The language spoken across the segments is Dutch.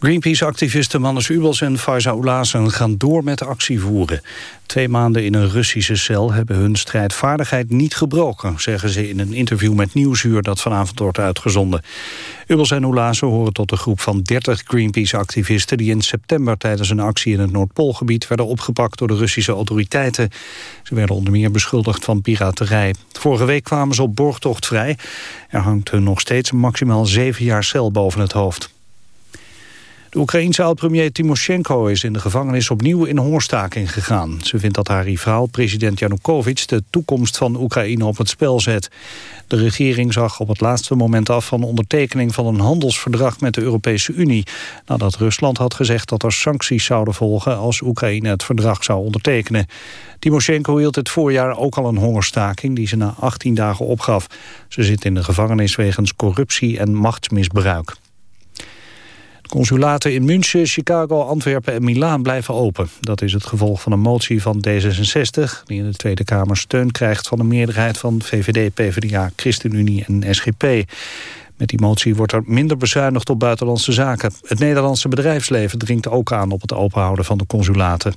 Greenpeace-activisten Mannes Ubels en Faiza Oulazen gaan door met actie voeren. Twee maanden in een Russische cel hebben hun strijdvaardigheid niet gebroken... zeggen ze in een interview met Nieuwsuur dat vanavond wordt uitgezonden. Ubels en Oulazen horen tot de groep van 30 Greenpeace-activisten... die in september tijdens een actie in het Noordpoolgebied... werden opgepakt door de Russische autoriteiten. Ze werden onder meer beschuldigd van piraterij. Vorige week kwamen ze op borgtocht vrij. Er hangt hun nog steeds maximaal zeven jaar cel boven het hoofd. De Oekraïense oud-premier Timoshenko is in de gevangenis opnieuw in hoorstaking gegaan. Ze vindt dat haar rivaal, president Janukovic, de toekomst van Oekraïne op het spel zet. De regering zag op het laatste moment af van ondertekening van een handelsverdrag met de Europese Unie. Nadat Rusland had gezegd dat er sancties zouden volgen als Oekraïne het verdrag zou ondertekenen. Timoshenko hield het voorjaar ook al een hongerstaking die ze na 18 dagen opgaf. Ze zit in de gevangenis wegens corruptie en machtsmisbruik. Consulaten in München, Chicago, Antwerpen en Milaan blijven open. Dat is het gevolg van een motie van D66... die in de Tweede Kamer steun krijgt van een meerderheid van VVD, PvdA, ChristenUnie en SGP. Met die motie wordt er minder bezuinigd op buitenlandse zaken. Het Nederlandse bedrijfsleven dringt ook aan op het openhouden van de consulaten.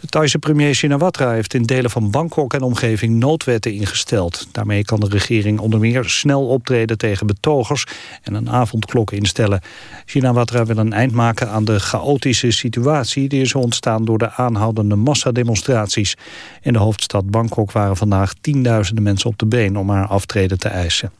De Thaise premier Shinawatra heeft in delen van Bangkok en omgeving noodwetten ingesteld. Daarmee kan de regering onder meer snel optreden tegen betogers en een avondklok instellen. Shinawatra wil een eind maken aan de chaotische situatie die is ontstaan door de aanhoudende massademonstraties. In de hoofdstad Bangkok waren vandaag tienduizenden mensen op de been om haar aftreden te eisen.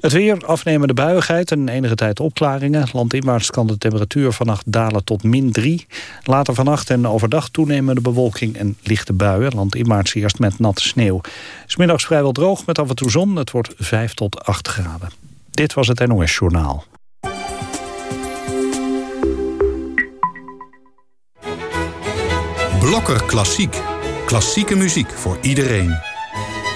Het weer, afnemende buiigheid en enige tijd opklaringen. Landinwaarts kan de temperatuur vannacht dalen tot min 3. Later vannacht en overdag toenemende bewolking en lichte buien. Landinwaarts eerst met natte sneeuw. Smiddags vrijwel droog met af en toe zon. Het wordt 5 tot 8 graden. Dit was het NOS Journaal. Blokker Klassiek. Klassieke muziek voor iedereen.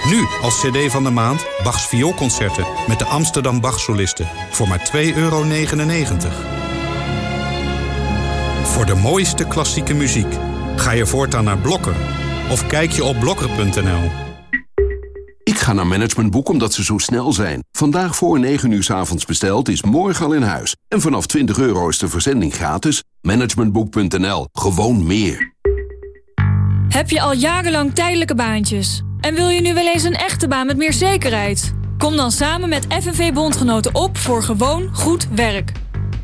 Nu als cd van de maand Bachs vioolconcerten met de Amsterdam Bachsolisten voor maar 2,99 euro. Voor de mooiste klassieke muziek ga je voortaan naar Blokker of kijk je op blokker.nl. Ik ga naar Managementboek omdat ze zo snel zijn. Vandaag voor 9 uur s avonds besteld is morgen al in huis. En vanaf 20 euro is de verzending gratis. Managementboek.nl. Gewoon meer. Heb je al jarenlang tijdelijke baantjes? En wil je nu wel eens een echte baan met meer zekerheid? Kom dan samen met FNV Bondgenoten op voor gewoon goed werk.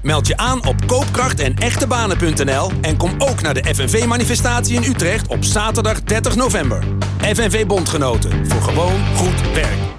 Meld je aan op koopkracht en echtebanen.nl en kom ook naar de FNV-manifestatie in Utrecht op zaterdag 30 november. FNV Bondgenoten, voor gewoon goed werk.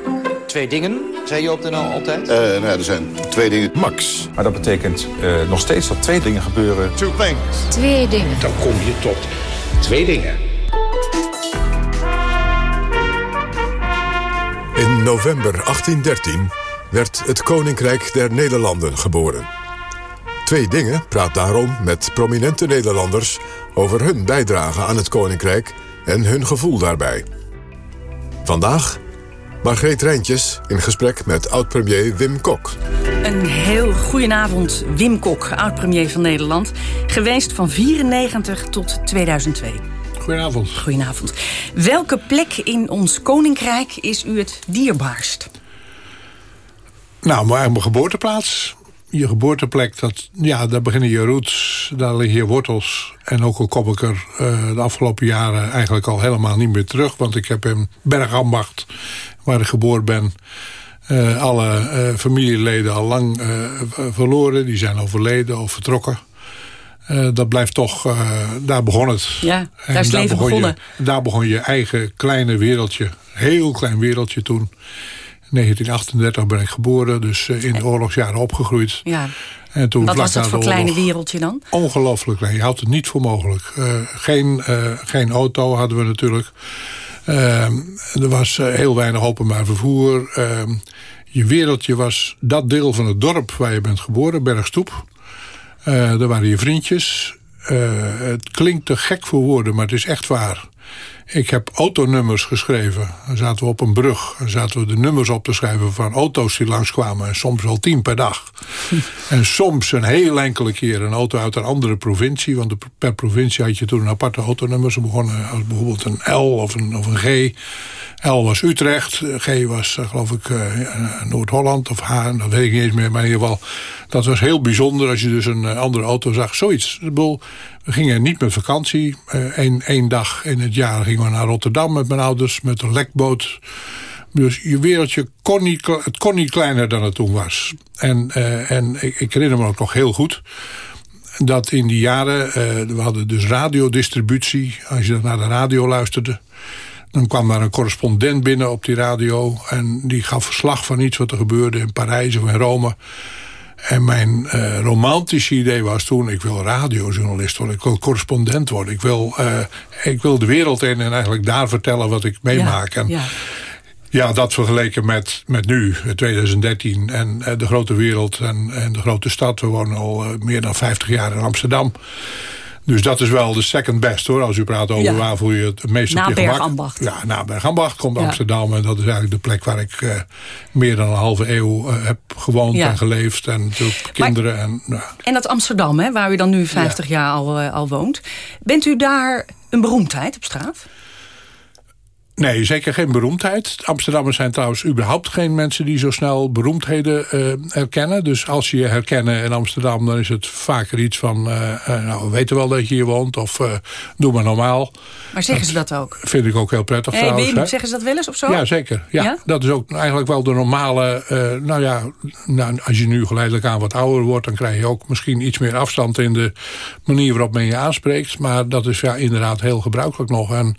Twee dingen, zei je op de NL altijd? Uh, nou, er zijn twee dingen. Max. Maar dat betekent uh, nog steeds dat twee dingen gebeuren. Two things. Twee dingen. Dan kom je tot twee dingen. In november 1813 werd het Koninkrijk der Nederlanden geboren. Twee dingen praat daarom met prominente Nederlanders... over hun bijdrage aan het Koninkrijk en hun gevoel daarbij. Vandaag Margreet Rijntjes in gesprek met oud-premier Wim Kok. Een heel goedenavond, Wim Kok, oud-premier van Nederland. Geweest van 94 tot 2002. Goedenavond. Goedenavond. Welke plek in ons koninkrijk is u het dierbaarst? Nou, mijn geboorteplaats. Je geboorteplek, dat, ja, daar beginnen je roots, daar liggen je wortels. En ook al kom ik er uh, de afgelopen jaren eigenlijk al helemaal niet meer terug. Want ik heb in Bergambacht, waar ik geboren ben... Uh, alle uh, familieleden al lang verloren. Die zijn overleden of vertrokken. Dat blijft toch, daar begon het. Ja, daar is leven begonnen. Je, daar begon je eigen kleine wereldje. Heel klein wereldje toen. 1938 ben ik geboren, dus in de oorlogsjaren opgegroeid. Ja. En toen, Wat was dat voor kleine wereldje dan? Ongelooflijk klein, je houdt het niet voor mogelijk. geen, geen auto hadden we natuurlijk. Er was heel weinig openbaar vervoer. Ehm, Je wereldje was dat deel van het dorp waar je bent geboren, Bergstoep. Uh, daar waren je vriendjes. Uh, het klinkt te gek voor woorden, maar het is echt waar. Ik heb autonummers geschreven. Dan zaten we op een brug. Dan zaten we de nummers op te schrijven van auto's die langskwamen. En soms wel tien per dag. en soms een heel enkele keer een auto uit een andere provincie. Want per provincie had je toen een aparte autonummers. Ze begonnen als bijvoorbeeld een L of een, of een G. L was Utrecht. G was uh, geloof ik uh, Noord-Holland of H. Dat weet ik niet eens meer. Maar in ieder geval, dat was heel bijzonder als je dus een andere auto zag. Zoiets. We gingen niet met vakantie. Eén één dag in het jaar gingen we naar Rotterdam met mijn ouders. Met een lekboot. Dus je wereldje kon niet, het kon niet kleiner dan het toen was. En, en ik, herinner me ook nog heel goed dat in die jaren, uh, we hadden dus radiodistributie. Als je naar de radio luisterde, dan kwam daar een correspondent binnen op die radio... en die gaf verslag van iets wat er gebeurde in Parijs of in Rome. En mijn uh, romantische idee was toen... ik wil radiojournalist worden, ik wil correspondent worden. Ik wil, uh, ik wil de wereld in en eigenlijk daar vertellen wat ik meemaak. Ja, en, ja. ja, dat vergeleken met, met nu, 2013 en uh, de grote wereld en, en de grote stad. We wonen al meer dan 50 jaar in Amsterdam. Dus dat is wel de second best hoor. Als u praat over ja. waar voel je het meest na op je Bergambacht. gemak. Ja, na Bergambacht komt ja. Amsterdam. En dat is eigenlijk de plek waar ik uh, meer dan een halve eeuw uh, heb gewoond ja. en geleefd. En natuurlijk kinderen. Maar, en, uh. en dat Amsterdam, hè, waar u dan nu 50 jaar al, al woont. Bent u daar een beroemdheid op straat? Nee, zeker geen beroemdheid. Amsterdammers zijn trouwens überhaupt geen mensen die zo snel beroemdheden uh, herkennen. Dus als ze je herkennen in Amsterdam, dan is het vaker iets van... Uh, uh, nou, we weten wel dat je hier woont, of doe maar normaal. Maar zeggen ze dat ook? Vind ik ook heel prettig hey, trouwens. Wim, zeggen ze dat wel eens of zo? Ja, zeker. Ja, ja? Dat is ook eigenlijk wel de normale... nou ja, nou, als je nu geleidelijk aan wat ouder wordt... dan krijg je ook misschien iets meer afstand in de manier waarop men je aanspreekt. Maar dat is ja inderdaad heel gebruikelijk nog. En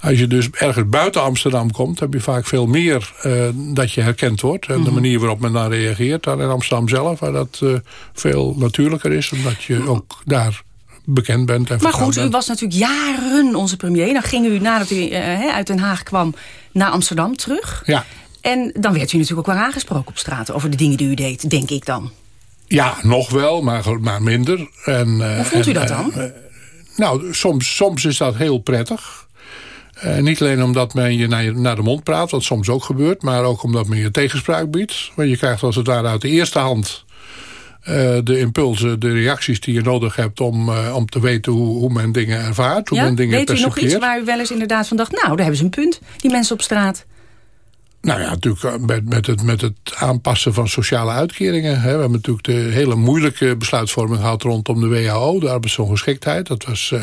als je dus ergens buiten Amsterdam komt... heb je vaak veel meer uh, dat je herkend wordt. En mm -hmm. de manier waarop men dan reageert dan in Amsterdam zelf... waar dat uh, veel natuurlijker is, omdat je ook daar bekend bent. En maar goed, bent. u was natuurlijk jaren onze premier. Dan ging u nadat u uh, uit Den Haag kwam naar Amsterdam terug. Ja. En dan werd u natuurlijk ook wel aangesproken op straat... over de dingen die u deed, denk ik dan. Ja, nog wel, maar, maar minder. En, Hoe vond en, u dat dan? nou, soms, soms is dat heel prettig. Uh, niet alleen omdat men je naar, je naar, de mond praat, wat soms ook gebeurt... maar ook omdat men je tegenspraak biedt. Want je krijgt als het ware uit de eerste hand... Uh, de impulsen, de reacties die je nodig hebt... om, uh, om te weten hoe, hoe men dingen ervaart, hoe ja? men dingen Weet u nog iets waar u wel eens inderdaad van dacht... nou, daar hebben ze een punt, die mensen op straat... Nou ja, natuurlijk met, met, het, met het aanpassen van sociale uitkeringen. Hè. We hebben natuurlijk de hele moeilijke besluitvorming gehad rondom de WHO, de arbeidsongeschiktheid. Dat was uh,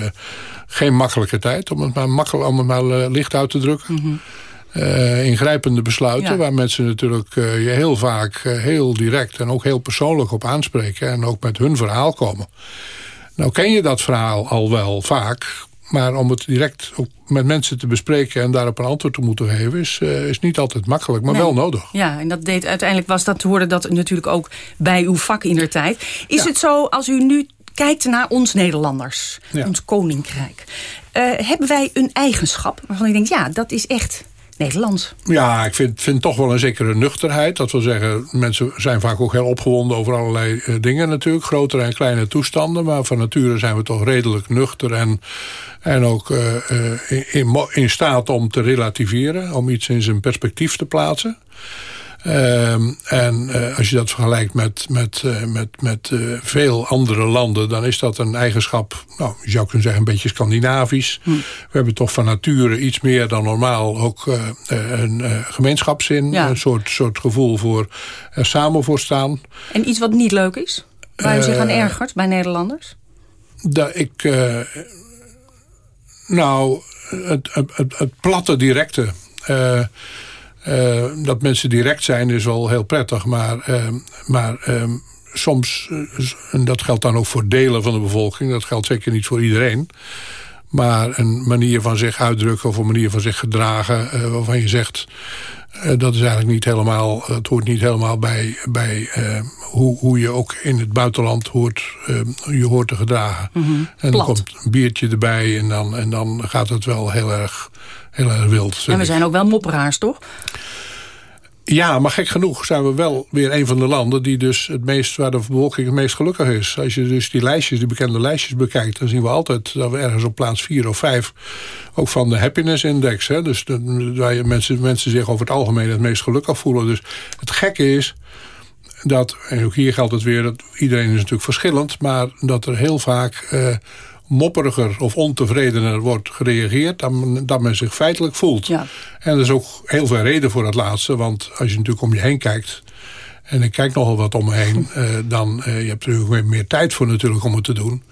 geen makkelijke tijd, om het maar, makkelijk, om het maar uh, licht uit te drukken. Mm -hmm. uh, ingrijpende besluiten, ja. waar mensen natuurlijk je heel vaak heel direct en ook heel persoonlijk op aanspreken. En ook met hun verhaal komen. Nou ken je dat verhaal al wel vaak, maar om het direct ook met mensen te bespreken en daarop een antwoord te moeten geven... is, uh, is niet altijd makkelijk, maar nee. wel nodig. Ja, en dat deed uiteindelijk was dat, hoorde dat natuurlijk ook bij uw vak in der tijd. Is ja. het zo, als u nu kijkt naar ons Nederlanders, ja. ons koninkrijk... Uh, hebben wij een eigenschap waarvan u denkt, ja, dat is echt... Ja, ik vind, vind toch wel een zekere nuchterheid. Dat wil zeggen, mensen zijn vaak ook heel opgewonden over allerlei uh, dingen natuurlijk. Grotere en kleine toestanden. Maar van nature zijn we toch redelijk nuchter en, en ook uh, uh, in, in staat om te relativeren. Om iets in zijn perspectief te plaatsen. Um, en uh, als je dat vergelijkt met, met, uh, met, met uh, veel andere landen... dan is dat een eigenschap, nou, je zou kunnen zeggen een beetje Scandinavisch. Hm. We hebben toch van nature iets meer dan normaal ook een gemeenschapszin. Ja. Een soort, soort gevoel voor samen voor staan. En iets wat niet leuk is? Waar u zich aan ergert bij Nederlanders? Dat ik... nou, het, het, het, het platte directe... Uh, dat mensen direct zijn is wel heel prettig. Maar, uh, maar uh, soms, en dat geldt dan ook voor delen van de bevolking. Dat geldt zeker niet voor iedereen. Maar een manier van zich uitdrukken of een manier van zich gedragen... waarvan je zegt, dat is eigenlijk niet helemaal... het hoort niet helemaal bij, bij hoe, hoe je ook in het buitenland hoort, je hoort te gedragen. Mm -hmm. En dan komt een biertje erbij en dan, en dan gaat het wel heel erg heel erg wild. En we zijn ook wel mopperaars, toch? Ja, maar gek genoeg zijn we wel weer een van de landen... die dus het meest, waar de bevolking het meest gelukkig is. Als je dus die lijstjes, die bekende lijstjes bekijkt... dan zien we altijd dat we ergens op plaats 4 of 5... ook van de happiness index... Hè, dus de, waar je mensen, mensen zich over het algemeen het meest gelukkig voelen. Dus het gekke is dat, en ook hier geldt het weer... dat iedereen is natuurlijk verschillend... maar dat er heel vaak... Uh, mopperiger of ontevredener wordt gereageerd... dan, dan men zich feitelijk voelt. Ja. En er is ook heel veel reden voor het laatste. Want als je natuurlijk om je heen kijkt... en ik kijk nogal wat om me heen... Uh, dan uh, je hebt er natuurlijk meer tijd voor natuurlijk om het te doen...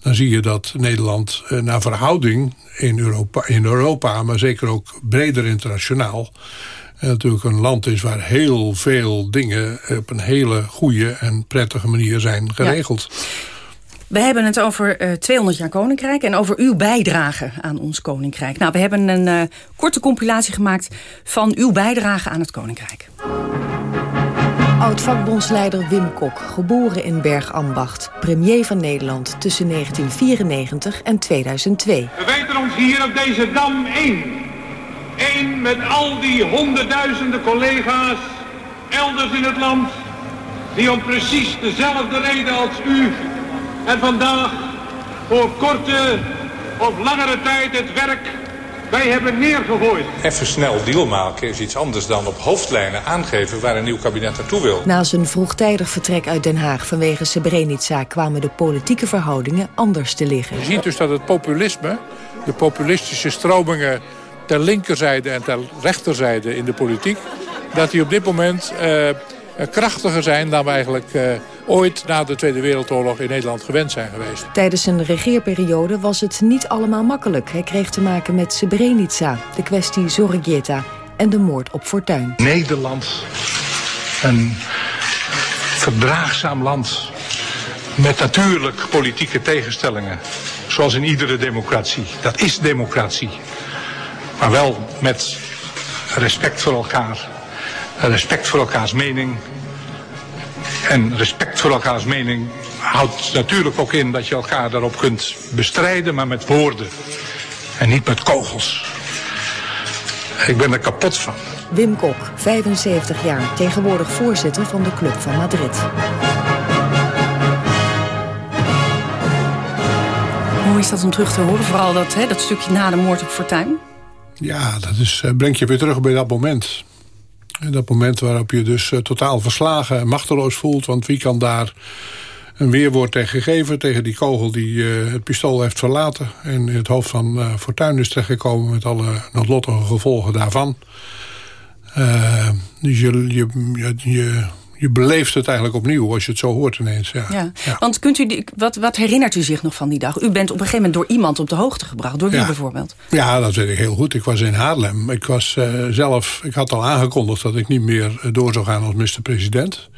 dan zie je dat Nederland uh, naar verhouding in Europa, in Europa... maar zeker ook breder internationaal... natuurlijk een land is waar heel veel dingen... op een hele goede en prettige manier zijn geregeld. Ja. We hebben het over uh, 200 jaar Koninkrijk en over uw bijdrage aan ons Koninkrijk. Nou, we hebben een uh, korte compilatie gemaakt van uw bijdrage aan het Koninkrijk. Oud-vakbondsleider Wim Kok, geboren in Bergambacht, premier van Nederland tussen 1994 en 2002. We weten ons hier op deze dam één. Eén met al die honderdduizenden collega's elders in het land... die om precies dezelfde reden als u en vandaag voor korte of langere tijd het werk wij hebben neergegooid. Even snel deal maken is iets anders dan op hoofdlijnen aangeven waar een nieuw kabinet naartoe wil. Na zijn vroegtijdig vertrek uit Den Haag vanwege Srebrenica kwamen de politieke verhoudingen anders te liggen. Je ziet dus dat het populisme, de populistische stromingen ter linkerzijde en ter rechterzijde in de politiek, dat die op dit moment uh, krachtiger zijn dan we eigenlijk uh, ooit na de Tweede Wereldoorlog in Nederland gewend zijn geweest. Tijdens zijn regeerperiode was het niet allemaal makkelijk. Hij kreeg te maken met Srebrenica, de kwestie Zorregieta en de moord op Fortuin. Nederland, een verdraagzaam land met natuurlijk politieke tegenstellingen. Zoals in iedere democratie. Dat is democratie. Maar wel met respect voor elkaar. Respect voor elkaars mening en respect voor elkaars mening houdt natuurlijk ook in dat je elkaar daarop kunt bestrijden, maar met woorden. En niet met kogels. Ik ben er kapot van. Wim Kok, 75 jaar, tegenwoordig voorzitter van de Club van Madrid. Hoe is dat om terug te horen? Vooral dat, hè, dat stukje na de moord op Fortuin? Ja, dat is, uh, brengt je weer terug bij dat moment. Dat moment waarop je dus uh, totaal verslagen en machteloos voelt. Want wie kan daar een weerwoord tegen geven? Tegen die kogel die uh, het pistool heeft verlaten. En in het hoofd van uh, is terechtgekomen met alle noodlottige gevolgen daarvan. dus je, je, je beleeft het eigenlijk opnieuw als je het zo hoort ineens. Ja. ja. ja. Want kunt u, wat, wat herinnert u zich nog van die dag? U bent op een gegeven moment door iemand op de hoogte gebracht. Door wie ja. bijvoorbeeld? Ja, dat weet ik heel goed. Ik was in Haarlem. Ik was uh, zelf, ik had al aangekondigd dat ik niet meer door zou gaan als minister-president.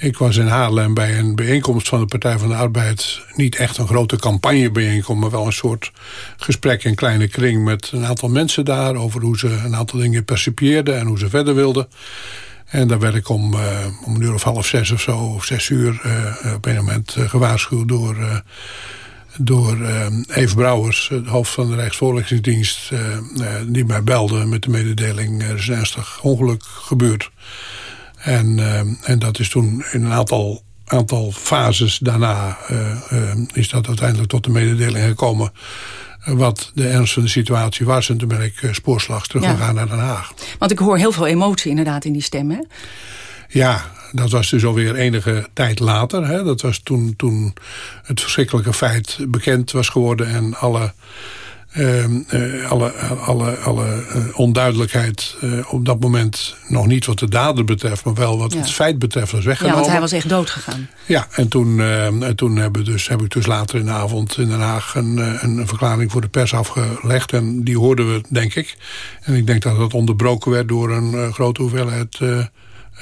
Ik was in Haarlem bij een bijeenkomst van de Partij van de Arbeid. Niet echt een grote campagnebijeenkomst, maar wel een soort gesprek in kleine kring met een aantal mensen daar. Over hoe ze een aantal dingen percipieerden en hoe ze verder wilden. En daar werd ik om, uh, om een uur of half zes of zo, of zes uur... Uh, op een moment gewaarschuwd door, door Eve Brouwers... het hoofd van de Rijksvoorlichtingsdienst... die mij belde met de mededeling... er is een ernstig ongeluk gebeurd. En, en dat is toen in een aantal, aantal fases daarna... is dat uiteindelijk tot de mededeling gekomen wat de ernst van de situatie was. En toen ben ik spoorslags teruggegaan ja. naar Den Haag. Want ik hoor heel veel emotie inderdaad in die stem, hè? Ja, dat was dus alweer enige tijd later. Hè. Dat was toen, toen het verschrikkelijke feit bekend was geworden... en alle, alle, alle, alle uh, onduidelijkheid op dat moment... nog niet wat de dader betreft, maar wel wat ja. het feit betreft was weggenomen. Ja, want hij was echt dood gegaan. Ja, en toen, en toen hebben dus, heb ik dus later in de avond in Den Haag... Een, een verklaring voor de pers afgelegd. En die hoorden we, denk ik. En ik denk dat dat onderbroken werd door een grote hoeveelheid...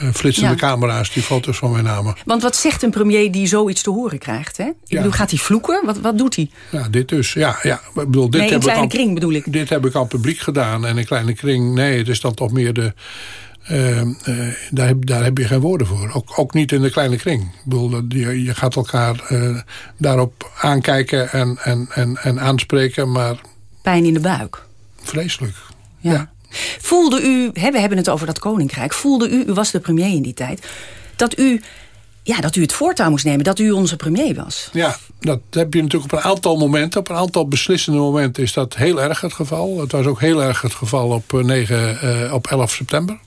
Uh, flitsende ja. camera's die foto's van mij namen. Want wat zegt een premier die zoiets te horen krijgt? Hè? Ik ja. bedoel, gaat hij vloeken? Wat, wat doet hij? Ja, dit dus. Ja, ja. Ik bedoel, dit nee, heb kleine ik kring bedoel ik. Dit heb ik aan publiek gedaan. En in kleine kring, nee, het is dan toch meer de... Uh, uh, daar, heb, daar heb je geen woorden voor. Ook, ook niet in de kleine kring. Ik bedoel, je, je gaat elkaar uh, daarop aankijken en, en, en, en aanspreken, maar... Pijn in de buik. Vreselijk. Ja. ja. Voelde u, we hebben het over dat koninkrijk... voelde u, u was de premier in die tijd... dat u, ja, dat u het voortouw moest nemen, dat u onze premier was? Ja, dat heb je natuurlijk op een aantal momenten. Op een aantal beslissende momenten is dat heel erg het geval. Het was ook heel erg het geval op, 9, uh, op 11 september.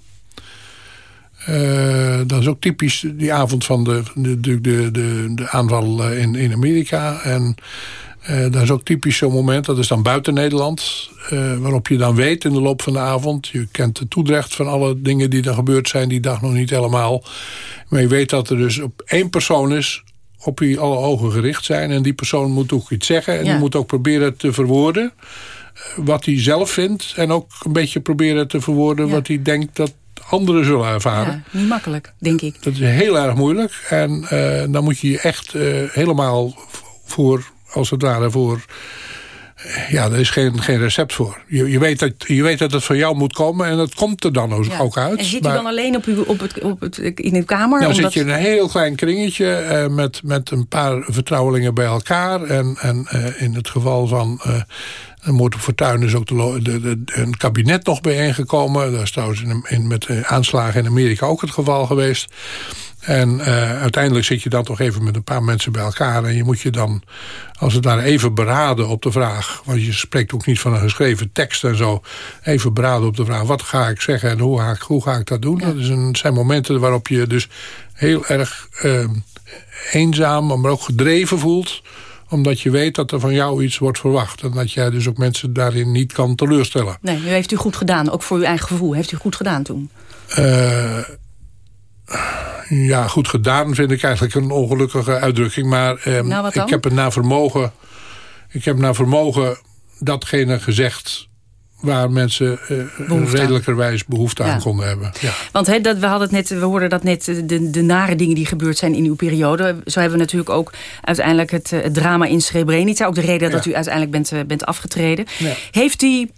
Uh, dat is ook typisch die avond van de, de, de, de, de aanval in, in Amerika. En uh, dat is ook typisch zo'n moment. Dat is dan buiten Nederland. Uh, waarop je dan weet in de loop van de avond. Je kent de toedrecht van alle dingen die er gebeurd zijn. Die dag nog niet helemaal. Maar je weet dat er dus op één persoon is op wie alle ogen gericht zijn. En die persoon moet ook iets zeggen. En ja. die moet ook proberen te verwoorden wat hij zelf vindt. En ook een beetje proberen te verwoorden ja. wat hij denkt dat anderen zullen ervaren. Ja, niet makkelijk, denk ik. Dat is heel erg moeilijk. En uh, dan moet je je echt helemaal voor, als het ware, voor... Ja, er is geen, geen recept voor. Je, je, weet dat, je weet dat het van jou moet komen en dat komt er dan ook, ja. ook uit. En zit u dan alleen op, uw, op het, op het, in uw kamer? Dan omdat... zit je in een heel klein kringetje uh, met, met een paar vertrouwelingen bij elkaar. En, en uh, in het geval van... Uh, en Moord op Fortuin is ook de, de, de, een kabinet nog bijeengekomen. Dat is trouwens in, in, met de aanslagen in Amerika ook het geval geweest. En uh, uiteindelijk zit je dan toch even met een paar mensen bij elkaar. En je moet je dan, als het ware, even beraden op de vraag. Want je spreekt ook niet van een geschreven tekst en zo. Even beraden op de vraag, wat ga ik zeggen en hoe ga ik, hoe ga ik dat doen? Ja. Dat is een, zijn momenten waarop je dus heel erg uh, eenzaam, maar ook gedreven voelt omdat je weet dat er van jou iets wordt verwacht. En dat jij dus ook mensen daarin niet kan teleurstellen. Nee, u heeft u goed gedaan. Ook voor uw eigen gevoel. Heeft u goed gedaan toen? Uh, ja, goed gedaan vind ik eigenlijk een ongelukkige uitdrukking. Maar uh, nou, ik heb het naar vermogen... Ik heb naar vermogen datgene gezegd waar mensen uh, redelijkerwijs behoefte ja. aan konden hebben. Ja. Want he, dat, we, hadden het net, we hoorden dat net, de, de nare dingen die gebeurd zijn in uw periode. Zo hebben we natuurlijk ook uiteindelijk het, het drama in Srebrenica. Ook de reden ja. dat u uiteindelijk bent, bent afgetreden. Heeft u,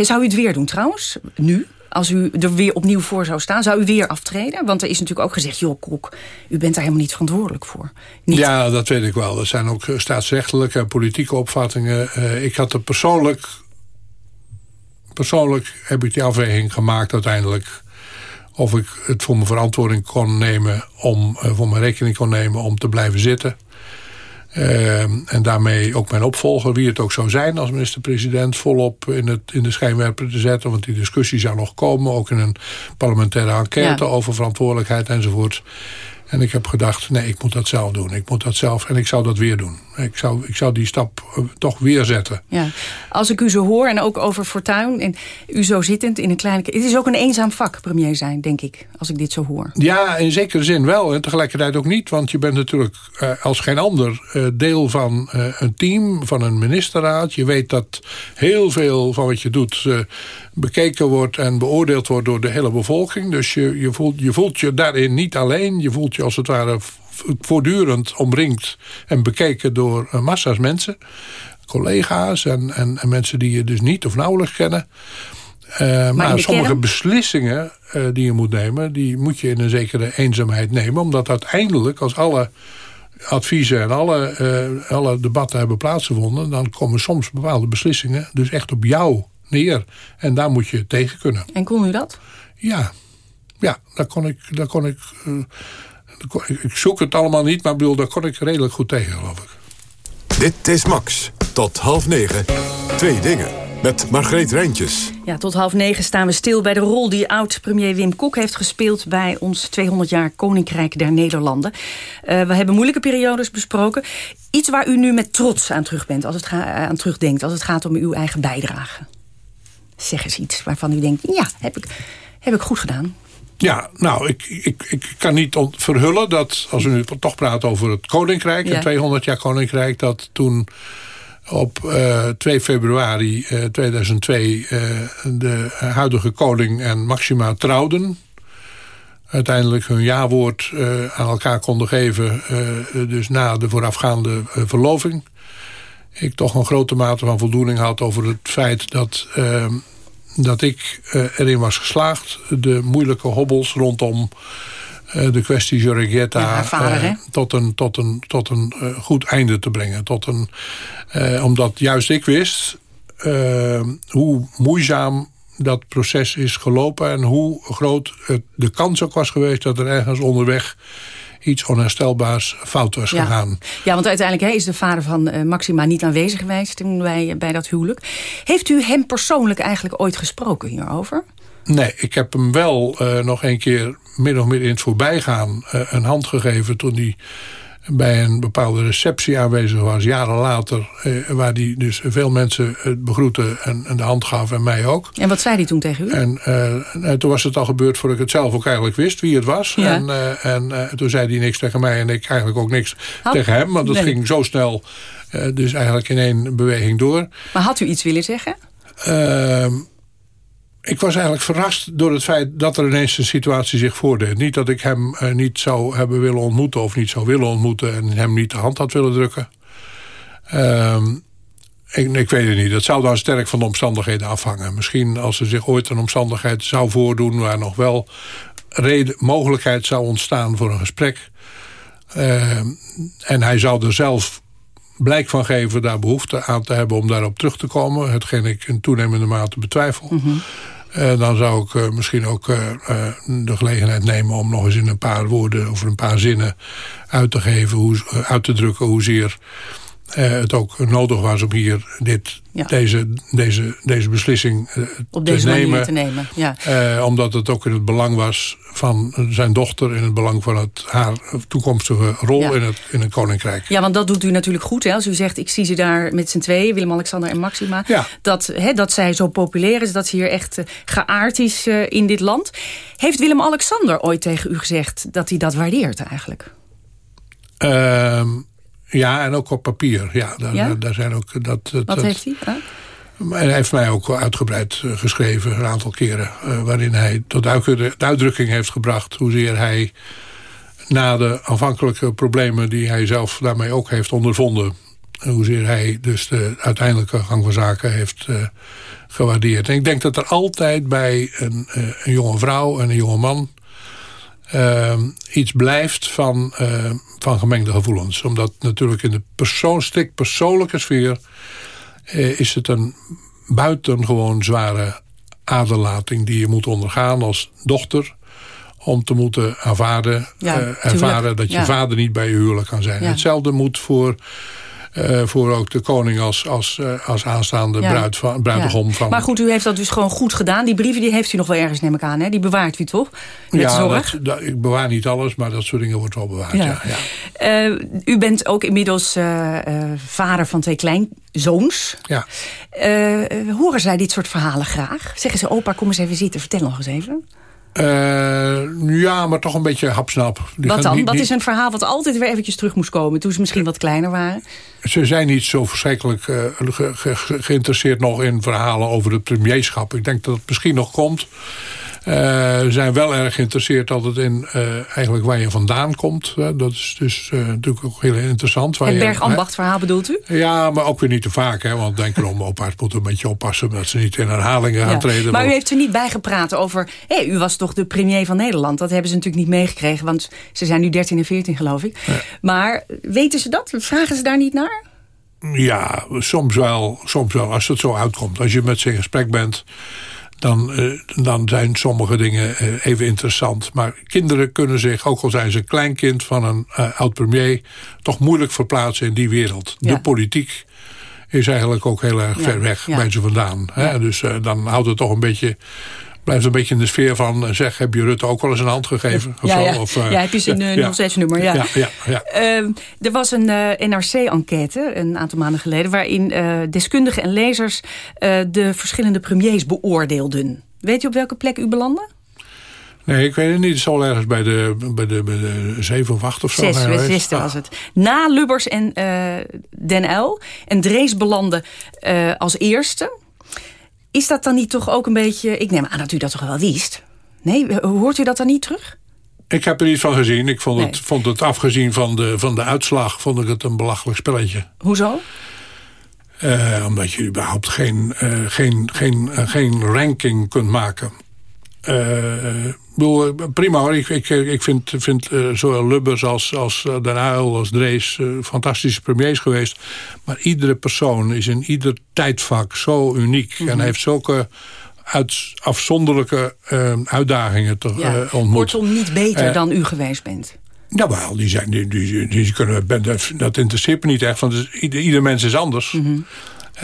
zou u het weer doen trouwens, nu? Als u er weer opnieuw voor zou staan, zou u weer aftreden? Want er is natuurlijk ook gezegd, joh Kok, u bent daar helemaal niet verantwoordelijk voor. Niet. Ja, dat weet ik wel. Er zijn ook staatsrechtelijke en politieke opvattingen. Uh, ik had er persoonlijk persoonlijk heb ik die afweging gemaakt uiteindelijk... of ik het voor mijn verantwoording kon nemen... om uh, voor mijn rekening kon nemen om te blijven zitten. Uh, en daarmee ook mijn opvolger, wie het ook zou zijn als minister-president... volop in, het, in de schijnwerper te zetten. Want die discussie zou nog komen. Ook in een parlementaire enquête ja. over verantwoordelijkheid enzovoort. En ik heb gedacht, nee, ik moet dat zelf doen. Ik moet dat zelf en ik zou dat weer doen. Ik zou, ik zou die stap uh, toch weer zetten. Ja. Als ik u zo hoor en ook over Fortuin... en u zo zittend in een kleine... Het is ook een eenzaam vak, premier zijn, denk ik. Als ik dit zo hoor. Ja, in zekere zin wel. En tegelijkertijd ook niet. Want je bent natuurlijk uh, als geen ander uh, deel van een team, van een ministerraad. Je weet dat heel veel van wat je doet bekeken wordt en beoordeeld wordt door de hele bevolking. Dus je, je, voelt, je voelt je daarin niet alleen. Je voelt je als het ware voortdurend omringd en bekeken door massa's mensen. Collega's en, en, en mensen die je dus niet of nauwelijks kennen. Uh, maar, maar sommige kern? beslissingen uh, die je moet nemen... die moet je in een zekere eenzaamheid nemen. Omdat uiteindelijk als alle adviezen en alle, uh, alle debatten hebben plaatsgevonden... dan komen soms bepaalde beslissingen dus echt op jou neer. En daar moet je tegen kunnen. En kon u dat? Ja, ja daar kon ik... Daar kon ik, ik zoek het allemaal niet, maar bedoel, daar kon ik redelijk goed tegen, geloof ik. Dit is Max. Tot half negen. Twee dingen. Met Margreet Rijntjes. Ja, tot half negen staan we stil bij de rol die oud-premier Wim Kok heeft gespeeld... bij ons 200 jaar Koninkrijk der Nederlanden. Uh, we hebben moeilijke periodes besproken. Iets waar u nu met trots aan terug bent, als het aan terugdenkt... als het gaat om uw eigen bijdrage. Zeg eens iets waarvan u denkt, ja, heb ik, heb ik goed gedaan. Ja, nou, ik, ik, ik kan niet verhullen dat, als we nu toch praten over het Koninkrijk... Ja. het 200 jaar Koninkrijk, dat toen op uh, 2 februari uh, 2002 uh, de huidige koning en Maxima trouwden. Uiteindelijk hun jawoord aan elkaar konden geven, dus na de voorafgaande verloving. Ik toch een grote mate van voldoening had over het feit dat, uh, dat ik erin was geslaagd. De moeilijke hobbels rondom de kwestie ja, vader, uh, tot een, tot een, tot een goed einde te brengen. Tot een, omdat juist ik wist hoe moeizaam dat proces is gelopen... en hoe groot het, de kans ook was geweest dat er ergens onderweg iets onherstelbaars fout was ja. gegaan. Ja, want uiteindelijk is de vader van uh, Maxima niet aanwezig geweest toen wij, bij dat huwelijk. Heeft u hem persoonlijk eigenlijk ooit gesproken hierover? Nee, ik heb hem wel uh, nog een keer min of meer in het voorbijgaan uh, een hand gegeven toen hij bij een bepaalde receptie aanwezig was, jaren later... Eh, waar hij dus veel mensen het begroette en, en, de hand gaf en mij ook. En wat zei hij toen tegen u? En, uh, toen was het al gebeurd voordat ik het zelf ook eigenlijk wist wie het was. Ja. En, uh, en toen zei hij niks tegen mij en ik eigenlijk ook niks had, tegen hem. Want nee. ging zo snel, dus eigenlijk in één beweging door. Maar had u iets willen zeggen? Ehm, ik was eigenlijk verrast door het feit dat er ineens een situatie zich voordeed. Niet dat ik hem uh, niet zou hebben willen ontmoeten of niet zou willen ontmoeten... en hem niet de hand had willen drukken. Uh, ik, weet het niet. Dat zou dan sterk van de omstandigheden afhangen. Misschien als er zich ooit een omstandigheid zou voordoen... waar nog wel reden, mogelijkheid zou ontstaan voor een gesprek. Uh, en hij zou er zelf blijk van geven daar behoefte aan te hebben om daarop terug te komen. Hetgeen ik in toenemende mate betwijfel. Mhm. Uh, dan zou ik uh, misschien ook uh, de gelegenheid nemen om nog eens in een paar woorden of een paar zinnen uit te geven, uit te drukken hoezeer het ook nodig was om hier dit, ja. deze, deze, deze beslissing Op te deze nemen. te nemen. Ja. omdat het ook in het belang was van zijn dochter, in het belang van het, haar toekomstige rol Ja. in, het, in het koninkrijk. Ja, want dat doet u natuurlijk goed. Hè? Als u zegt, ik zie ze daar met z'n tweeën, Willem-Alexander en Maxima. Ja. Dat, hè, dat zij zo populair is, dat ze hier echt uh, geaard is uh, in dit land. Heeft Willem-Alexander ooit tegen u gezegd dat hij dat waardeert eigenlijk? Ja, en ook op papier. Ja, daar, ja? daar zijn ook... Dat, dat, Wat heeft hij? Hij heeft mij ook uitgebreid uh, geschreven, een aantal keren... Uh, waarin hij tot uitdrukking heeft gebracht... hoezeer hij na de aanvankelijke problemen... die hij zelf daarmee ook heeft ondervonden... hoezeer hij dus de uiteindelijke gang van zaken heeft uh, gewaardeerd. En ik denk dat er altijd bij een, een jonge vrouw en een jonge man... Uh, iets blijft van, uh, van gemengde gevoelens. Omdat natuurlijk in de persoon, strikt persoonlijke sfeer... Uh, is het een buitengewoon zware aderlating... die je moet ondergaan als dochter... om te moeten aanvaarden, ja, ervaren dat je ja. vader niet bij je huwelijk kan zijn. Ja. Hetzelfde moet voor... Uh, voor ook de koning als, als, als aanstaande ja. bruid van, bruidegom. Ja. Van... Maar goed, u heeft dat dus gewoon goed gedaan. Die brieven die heeft u nog wel ergens, neem ik aan. Hè? Die bewaart u toch? Met ja, zorg? Dat, dat, ik bewaar niet alles, maar dat soort dingen wordt wel bewaard. Ja. Ja, uh, u bent ook inmiddels uh, vader van twee kleinzoons. Ja. horen zij dit soort verhalen graag? Zeggen ze, opa, kom eens even zitten. Vertel nog eens even. Uh, ja, maar toch een beetje hapsnap. Die wat dan? Niet, wat is een verhaal wat altijd weer eventjes terug moest komen... toen ze misschien wat kleiner waren? Ze zijn niet zo verschrikkelijk uh, ge ge geïnteresseerd nog in verhalen over het premierschap. Ik denk dat het misschien nog komt. Uh, ze zijn wel erg geïnteresseerd altijd in eigenlijk waar je vandaan komt. dat is dus natuurlijk ook heel interessant. Waar het bergambachtverhaal bedoelt u? Ja, maar ook weer niet te vaak. Hè, want denk erom, opa's moeten een beetje oppassen... dat ze niet in herhalingen gaan ja. treden. Maar u heeft er niet bijgepraat over... Hey, u was toch de premier van Nederland? Dat hebben ze natuurlijk niet meegekregen. Want ze zijn nu 13 en 14 geloof ik. Ja. Maar weten ze dat? Vragen ze daar niet naar? Ja, soms wel, soms wel. Als het zo uitkomt. Als je met ze in gesprek bent... Dan, uh, dan zijn sommige dingen uh, even interessant. Maar kinderen kunnen zich, ook al zijn ze kleinkind van een uh, oud-premier... toch moeilijk verplaatsen in die wereld. Ja. De politiek is eigenlijk ook heel erg ja. ver weg ja. bij ze vandaan. Hè? Dus dan houdt het toch een beetje... Blijft een beetje in de sfeer van, zeg, heb je Rutte ook wel eens een hand gegeven? Ja, of ja. Zo? Of, ja heb je zijn ja, 06-nummer, ja. ja, ja, ja. Uh, er was een uh, NRC-enquête een aantal maanden geleden... waarin deskundigen en lezers de verschillende premiers beoordeelden. Weet u op welke plek u belandde? Nee, ik weet het niet. Het zal ergens bij de, bij de, bij de 7 of 8 of zo Zes, zesde was het. Na Lubbers en Den Uyl. En Drees belandde als eerste... Is dat dan niet toch ook een beetje... Ik neem aan dat u dat toch wel wist? Nee, hoort u dat dan niet terug? Ik heb er iets van gezien. Ik vond het, nee. vond het afgezien van de, van de uitslag... vond ik het een belachelijk spelletje. Hoezo? Uh, omdat je überhaupt geen, uh, geen, geen, uh, geen ranking kunt maken. Bedoel, prima hoor. Ik, ik, ik vind, vind zowel Lubbers als, als Den Uyl als Drees fantastische premiers geweest. Maar iedere persoon is in ieder tijdvak zo uniek. Mm -hmm. En heeft zulke uit, afzonderlijke uh, uitdagingen te ja. ontmoet. Kortom, niet beter dan u geweest bent. Jawel, die, zijn, die, die, die kunnen, dat, dat interesseert me niet echt. Want dus, ieder, ieder, mens is anders. Mm -hmm.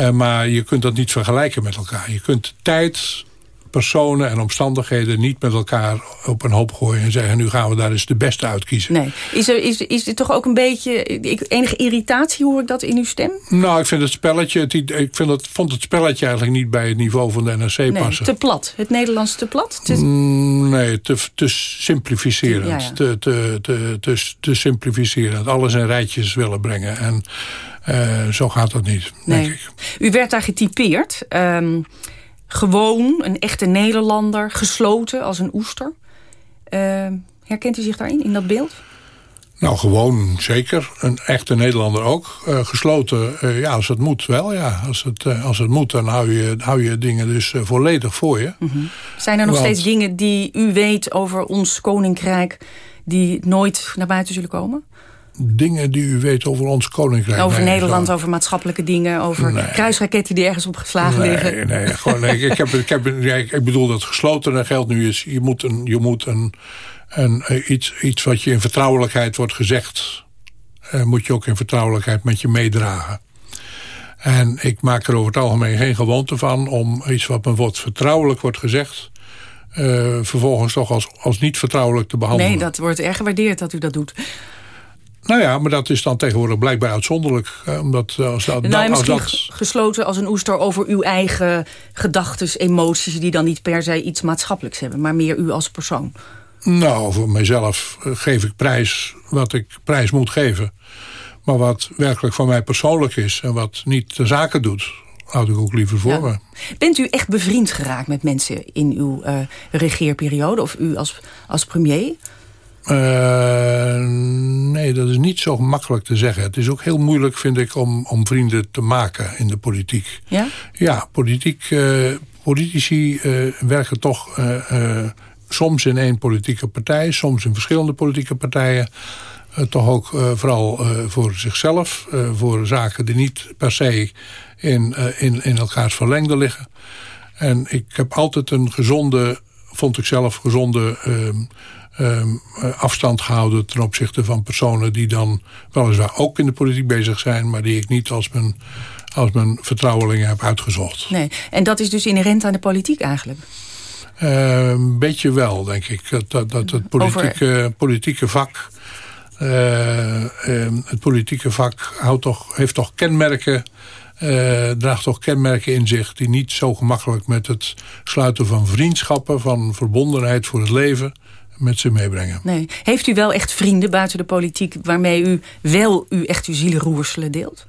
uh, maar je kunt dat niet vergelijken met elkaar. Je kunt tijd, personen en omstandigheden niet met elkaar op een hoop gooien... en zeggen, nu gaan we daar eens de beste uitkiezen. Nee. Is er, is, is er toch ook een beetje... enige irritatie, hoor ik dat in uw stem? Nou, ik vind het spelletje... Het, ik vind het, vond het spelletje eigenlijk niet bij het niveau van de NRC nee, passen. te plat. Het Nederlands te plat? Te... Mm, nee, te, te simplificerend. Ja, ja. Te, te, te, te, te simplificerend. Alles in rijtjes willen brengen. En uh, zo gaat dat niet, nee. denk ik. U werd daar getypeerd... Um, gewoon, een echte Nederlander, gesloten als een oester. Uh, herkent u zich daarin, in dat beeld? Nou, gewoon zeker. Een echte Nederlander ook. Uh, gesloten, uh, ja, als het moet wel, ja. Als het, uh, als het moet, dan hou je, hou je dingen dus volledig voor je. Mm -hmm. Zijn er nog Want... steeds dingen die u weet over ons koninkrijk... die nooit naar buiten zullen komen? Dingen die u weet over ons koninkrijk. Over nee, Nederland, over maatschappelijke dingen, over nee. kruisraketten die ergens opgeslagen nee, liggen. Nee, gewoon, nee, ik, heb, ik, heb, ik bedoel dat gesloten geld nu is. Je moet, een, je moet een, een, iets, iets wat je in vertrouwelijkheid wordt gezegd... Uh, moet je ook in vertrouwelijkheid met je meedragen. En ik maak er over het algemeen geen gewoonte van... om iets wat me wordt vertrouwelijk wordt gezegd... Uh, vervolgens toch als, als niet vertrouwelijk te behandelen. Nee, dat wordt erg gewaardeerd dat u dat doet. Nou ja, maar dat is dan tegenwoordig blijkbaar uitzonderlijk. Omdat als dat, nou, als dat... gesloten als een oester over uw eigen gedachten, emoties... die dan niet per se iets maatschappelijks hebben... maar meer u als persoon. Nou, voor mijzelf geef ik prijs wat ik prijs moet geven. Maar wat werkelijk van mij persoonlijk is... en wat niet de zaken doet, houd ik ook liever voor ja. me. Bent u echt bevriend geraakt met mensen in uw uh, regeerperiode... of u als, als premier? Uh, nee, dat is niet zo makkelijk te zeggen. Het is ook heel moeilijk, vind ik, om, om vrienden te maken in de politiek. Ja? Ja, politiek, uh, politici uh, werken toch soms in één politieke partij... soms in verschillende politieke partijen. toch ook vooral voor zichzelf. voor zaken die niet per se in, in, in elkaars verlengde liggen. En ik heb altijd een gezonde, vond ik zelf, gezonde Um, afstand gehouden ten opzichte van personen die dan weliswaar ook in de politiek bezig zijn, maar die ik niet als mijn, als mijn vertrouwelingen heb uitgezocht. Nee, en dat is dus inherent aan de politiek eigenlijk? Uh, een beetje wel, denk ik. Dat, dat, dat het politieke, Over... politieke vak, uh, het politieke vak houdt toch, heeft toch kenmerken uh, draagt toch kenmerken in zich... die niet zo gemakkelijk met het sluiten van vriendschappen... van verbondenheid voor het leven met ze meebrengen. Nee. Heeft u wel echt vrienden buiten de politiek... waarmee u wel u echt uw zielenroerselen deelt?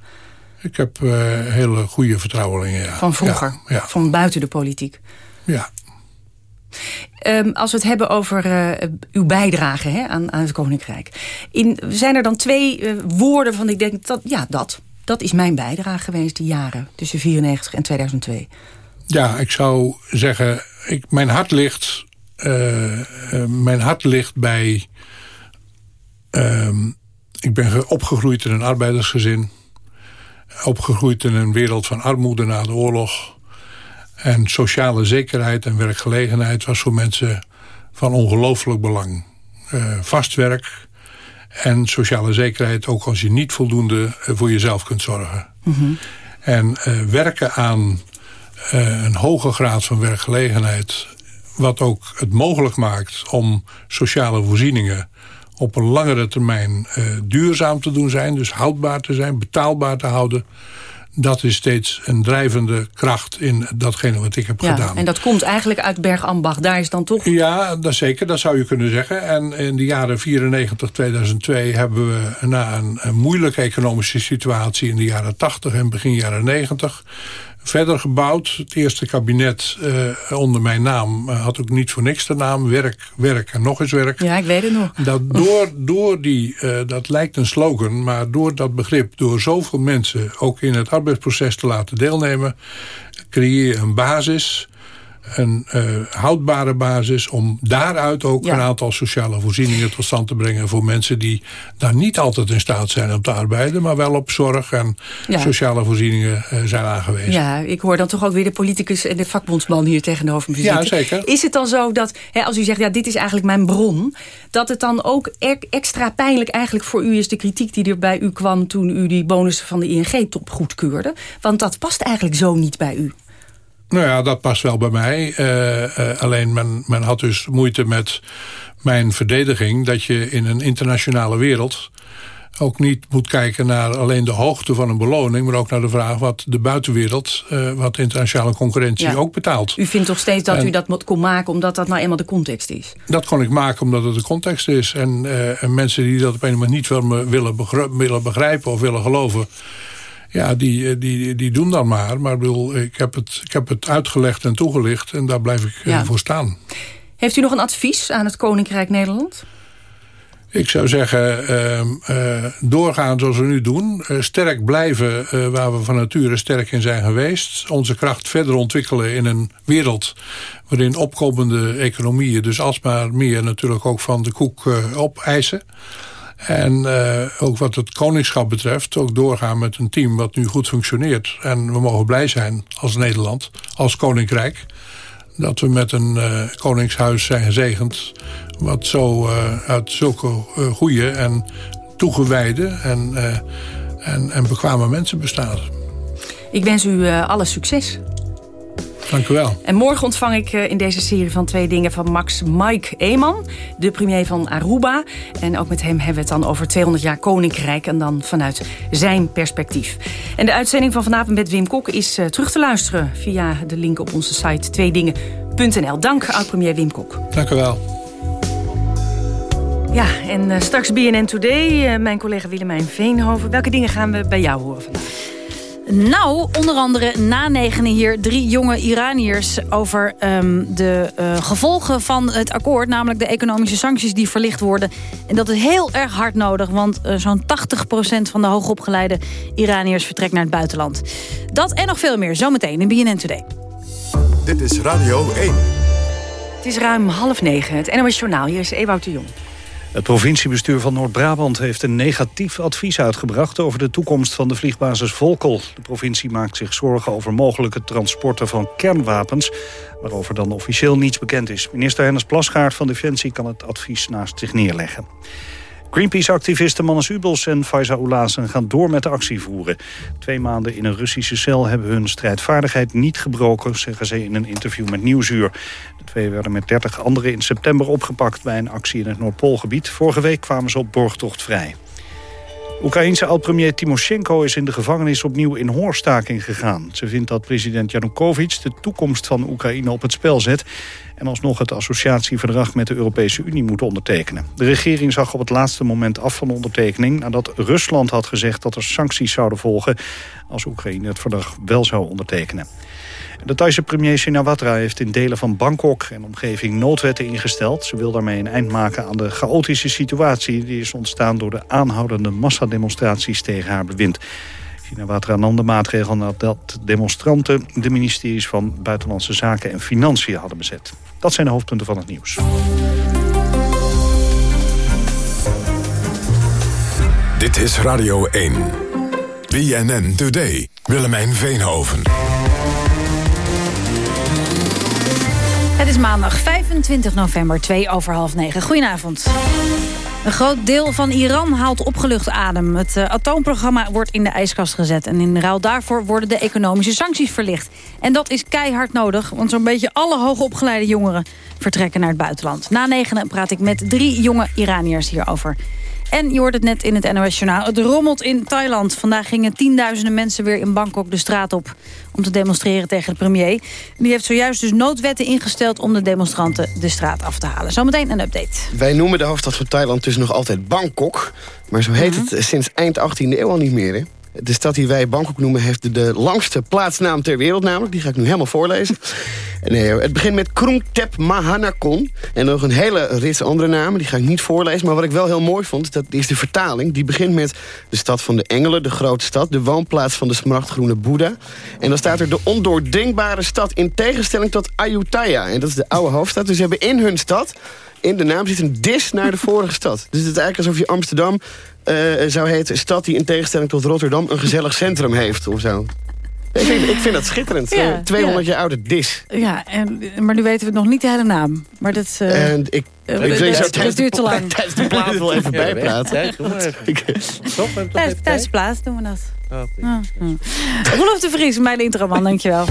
Ik heb uh, hele goede vertrouwelingen, ja. Van vroeger? Ja, ja. Van buiten de politiek? Ja. Um, als we het hebben over uh, uw bijdrage hè, aan, aan het Koninkrijk. In, zijn er dan twee uh, woorden van ik denk, dat, ja, dat. Dat is mijn bijdrage geweest die jaren tussen 94 en 2002. Ja, ik zou zeggen, ik, mijn hart ligt mijn hart ligt bij... Uh, ik ben opgegroeid in een arbeidersgezin. Opgegroeid in een wereld van armoede na de oorlog. En sociale zekerheid en werkgelegenheid was voor mensen van ongelooflijk belang. Uh, vast werk en sociale zekerheid ook als je niet voldoende voor jezelf kunt zorgen. Mm -hmm. En werken aan een hoge graad van werkgelegenheid wat ook het mogelijk maakt om sociale voorzieningen op een langere termijn uh, duurzaam te doen zijn. Dus houdbaar te zijn, betaalbaar te houden. Dat is steeds een drijvende kracht in datgene wat ik heb ja, gedaan. En dat komt eigenlijk uit Bergambacht. Daar is dan toch... Ja, dat zeker. Dat zou je kunnen zeggen. En in de jaren 94, 2002 hebben we na een, een moeilijke economische situatie... in de jaren 80 en begin jaren 90 verder gebouwd. Het eerste kabinet uh, onder mijn naam uh, had ook niet voor niks de naam. Werk, werk en nog eens werk. Ja, ik weet het nog. Dat, door, door die, uh, dat lijkt een slogan, maar door dat begrip... door zoveel mensen ook in het arbeidsproces te laten deelnemen... creëer je een basis een uh, houdbare basis om daaruit ook een aantal sociale voorzieningen tot stand te brengen voor mensen die daar niet altijd in staat zijn om te arbeiden, maar wel op zorg en sociale voorzieningen uh, zijn aangewezen. Ja, ik hoor dan toch ook weer de politicus en de vakbondsman hier tegenover me zitten. Ja, zeker. Is het dan zo dat, hè, als u zegt, ja, dit is eigenlijk mijn bron, dat het dan ook extra pijnlijk eigenlijk voor u is de kritiek die er bij u kwam toen u die bonussen van de ING-top goedkeurde? Want dat past eigenlijk zo niet bij u. Nou ja, dat past wel bij mij. Uh, uh, alleen men, men had dus moeite met mijn verdediging... dat je in een internationale wereld ook niet moet kijken naar alleen de hoogte van een beloning... maar ook naar de vraag wat de buitenwereld, uh, wat internationale concurrentie ja. ook betaalt. U vindt toch steeds dat en, u dat kon maken omdat dat nou eenmaal de context is? Dat kon ik maken omdat het de context is. En, uh, en mensen die dat op een moment niet willen, willen begrijpen of willen geloven... Ja, die, die, die doen dan maar. Maar ik, bedoel, ik, heb het, ik heb het uitgelegd en toegelicht en daar blijf ik ja. voor staan. Heeft u nog een advies aan het Koninkrijk Nederland? Ik zou zeggen, uh, uh, doorgaan zoals we nu doen. Uh, sterk blijven waar we van nature sterk in zijn geweest. Onze kracht verder ontwikkelen in een wereld... waarin opkomende economieën dus alsmaar meer natuurlijk ook van de koek opeisen. En uh, ook wat het koningschap betreft, ook doorgaan met een team wat nu goed functioneert. En we mogen blij zijn als Nederland, als koninkrijk, dat we met een uh, koningshuis zijn gezegend. Wat zo uh, uit zulke goede en toegewijde en, en, en bekwame mensen bestaat. Ik wens u alle succes. Dank u wel. En morgen ontvang ik in deze serie van twee dingen van Max Mike Eeman, de premier van Aruba. En ook met hem hebben we het dan over 200 jaar Koninkrijk en dan vanuit zijn perspectief. En de uitzending van vanavond met Wim Kok is uh, terug te luisteren via de link op onze site tweedingen.nl. Dank oud-premier Wim Kok. Dank u wel. Ja, en uh, straks BNN Today, mijn collega Willemijn Veenhoven. Welke dingen gaan we bij jou horen vandaag? Nou, onder andere na negenen hier drie jonge Iraniërs... over um, de uh, gevolgen van het akkoord. Namelijk de economische sancties die verlicht worden. En dat is heel erg hard nodig. Want uh, zo'n 80% van de hoogopgeleide Iraniërs vertrekt naar het buitenland. Dat en nog veel meer zometeen in BNN Today. Dit is Radio 1. Het is ruim half negen. Het NOS Journaal. Hier is Ewout de Jong. Het provinciebestuur van Noord-Brabant heeft een negatief advies uitgebracht over de toekomst van de vliegbasis Volkel. De provincie maakt zich zorgen over mogelijke transporten van kernwapens, waarover dan officieel niets bekend is. Minister Hennis Plasgaard van Defensie kan het advies naast zich neerleggen. Greenpeace-activisten Mannes Ubels en Faiza Oulazen gaan door met de actie voeren. Twee maanden in een Russische cel hebben hun strijdvaardigheid niet gebroken... zeggen ze in een interview met Nieuwsuur. De twee werden met 30 anderen in september opgepakt... bij een actie in het Noordpoolgebied. Vorige week kwamen ze op borgtocht vrij. Oekraïense oud-premier Timoshenko is in de gevangenis opnieuw in hoorstaking gegaan. Ze vindt dat president Janukovic de toekomst van Oekraïne op het spel zet... en alsnog het associatieverdrag met de Europese Unie moet ondertekenen. De regering zag op het laatste moment af van de ondertekening... nadat Rusland had gezegd dat er sancties zouden volgen... als Oekraïne het verdrag wel zou ondertekenen. De Thaise premier Shinawatra heeft in delen van Bangkok en omgeving noodwetten ingesteld. Ze wil daarmee een eind maken aan de chaotische situatie... die is ontstaan door de aanhoudende massademonstraties tegen haar bewind. Shinawatra nam de maatregel nadat demonstranten... de ministeries van Buitenlandse Zaken en Financiën hadden bezet. Dat zijn de hoofdpunten van het nieuws. Dit is Radio 1. BNN Today. Willemijn Veenhoven. Is maandag 25 november, 2 over half 9. Goedenavond. Een groot deel van Iran haalt opgelucht adem. Het uh, atoomprogramma wordt in de ijskast gezet. En in ruil daarvoor worden de economische sancties verlicht. En dat is keihard nodig, want zo'n beetje alle hoogopgeleide jongeren vertrekken naar het buitenland. Na negenen praat ik met drie jonge Iraniërs hierover. En je hoort het net in het NOS Journaal. Het rommelt in Thailand. Vandaag gingen tienduizenden mensen weer in Bangkok de straat op... om te demonstreren tegen de premier. Die heeft zojuist dus noodwetten ingesteld... om de demonstranten de straat af te halen. Zometeen een update. Wij noemen de hoofdstad van Thailand dus nog altijd Bangkok. Maar zo heet Mhm. het sinds eind 18e eeuw al niet meer, hè? De stad die wij Bangkok noemen heeft de, de langste plaatsnaam ter wereld namelijk. Die ga ik nu helemaal voorlezen. Nee, het begint met Krungtep Mahanakon. En nog een hele rits andere namen, die ga ik niet voorlezen. Maar wat ik wel heel mooi vond, dat is de vertaling. Die begint met de stad van de engelen, de grote stad. De woonplaats van de smaragdgroene Boeddha. En dan staat er de ondoordenkbare stad in tegenstelling tot Ayutthaya. En dat is de oude hoofdstad. Dus ze hebben in hun stad, in de naam zit een dis naar de vorige stad. Dus het is eigenlijk alsof je Amsterdam zou heten... stad die in tegenstelling tot Rotterdam een gezellig centrum heeft of zo. Ik vind, ik vind dat schitterend. Ja, 200 jaar oude dis. Ja, en, maar nu weten we nog niet de hele naam. Maar dat, uh, en ik, uh, ik wil dat duurt te lang. tijdens de plaat wel even bijpraten. Tijdens, de plaat doen we dat. Oh, oh. De Vries, mijn introman, dankjewel.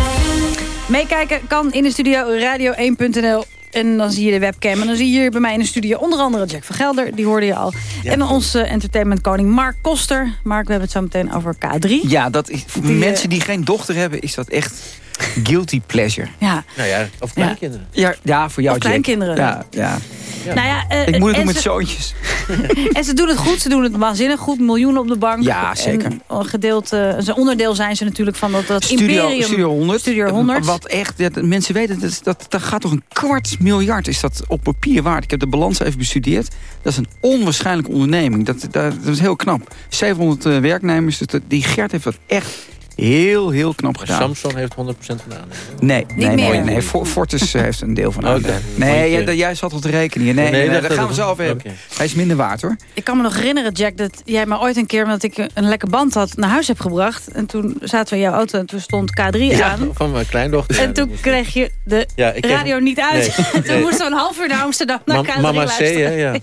Meekijken kan in de studio radio1.nl. En dan zie je de webcam. En dan zie je hier bij mij in de studio onder andere Jack van Gelder. Die hoorde je al. Ja. En onze entertainmentkoning Mark Koster. Mark, we hebben het zo meteen over K3. Ja, dat is, voor Die, mensen die geen dochter hebben... is dat echt guilty pleasure. Ja. Nou ja, of kleinkinderen. Ja, ja voor jou, Of kleinkinderen. Ja, ja. Nou ja, eh, Ik moet het en doen met zoontjes. en ze doen het goed. Ze doen het waanzinnig goed. Miljoenen op de bank. Ja, zeker. En een gedeelte, een onderdeel zijn ze natuurlijk van dat, dat Studio, imperium. Studio 100. Studio 100. Wat echt, ja, dat- mensen weten, dat, dat, dat gaat toch een kwart miljard is dat op papier waard. Ik heb de balans even bestudeerd. Dat is een onwaarschijnlijke onderneming. Dat, dat, dat is heel knap. 700 eh, werknemers. Dus dat, die Gert heeft dat echt heel, heel knap gedaan. Samson heeft 100% van de aandelen. Nee, nee, nee, meer. nee. For- Fortis eh, heeft een deel van aandelen. Nee, jij, dat- jij zat op de rekening. Nee, nee, Nee, nee, dat- daar gaan we zo over hebben. Hij is minder waard hoor. Ik kan me nog herinneren, Jack, dat jij me ooit een keer... omdat ik een lekker band had, naar huis heb gebracht. En toen zaten we in jouw auto en toen stond K3 Ja, aan. van mijn kleindochter. En toen kreeg je de Ja, ik kreeg- radio niet uit. Nee, En toen nee. moesten we een half uur naar Amsterdam naar Mam- K3 Mama C, ja. ja.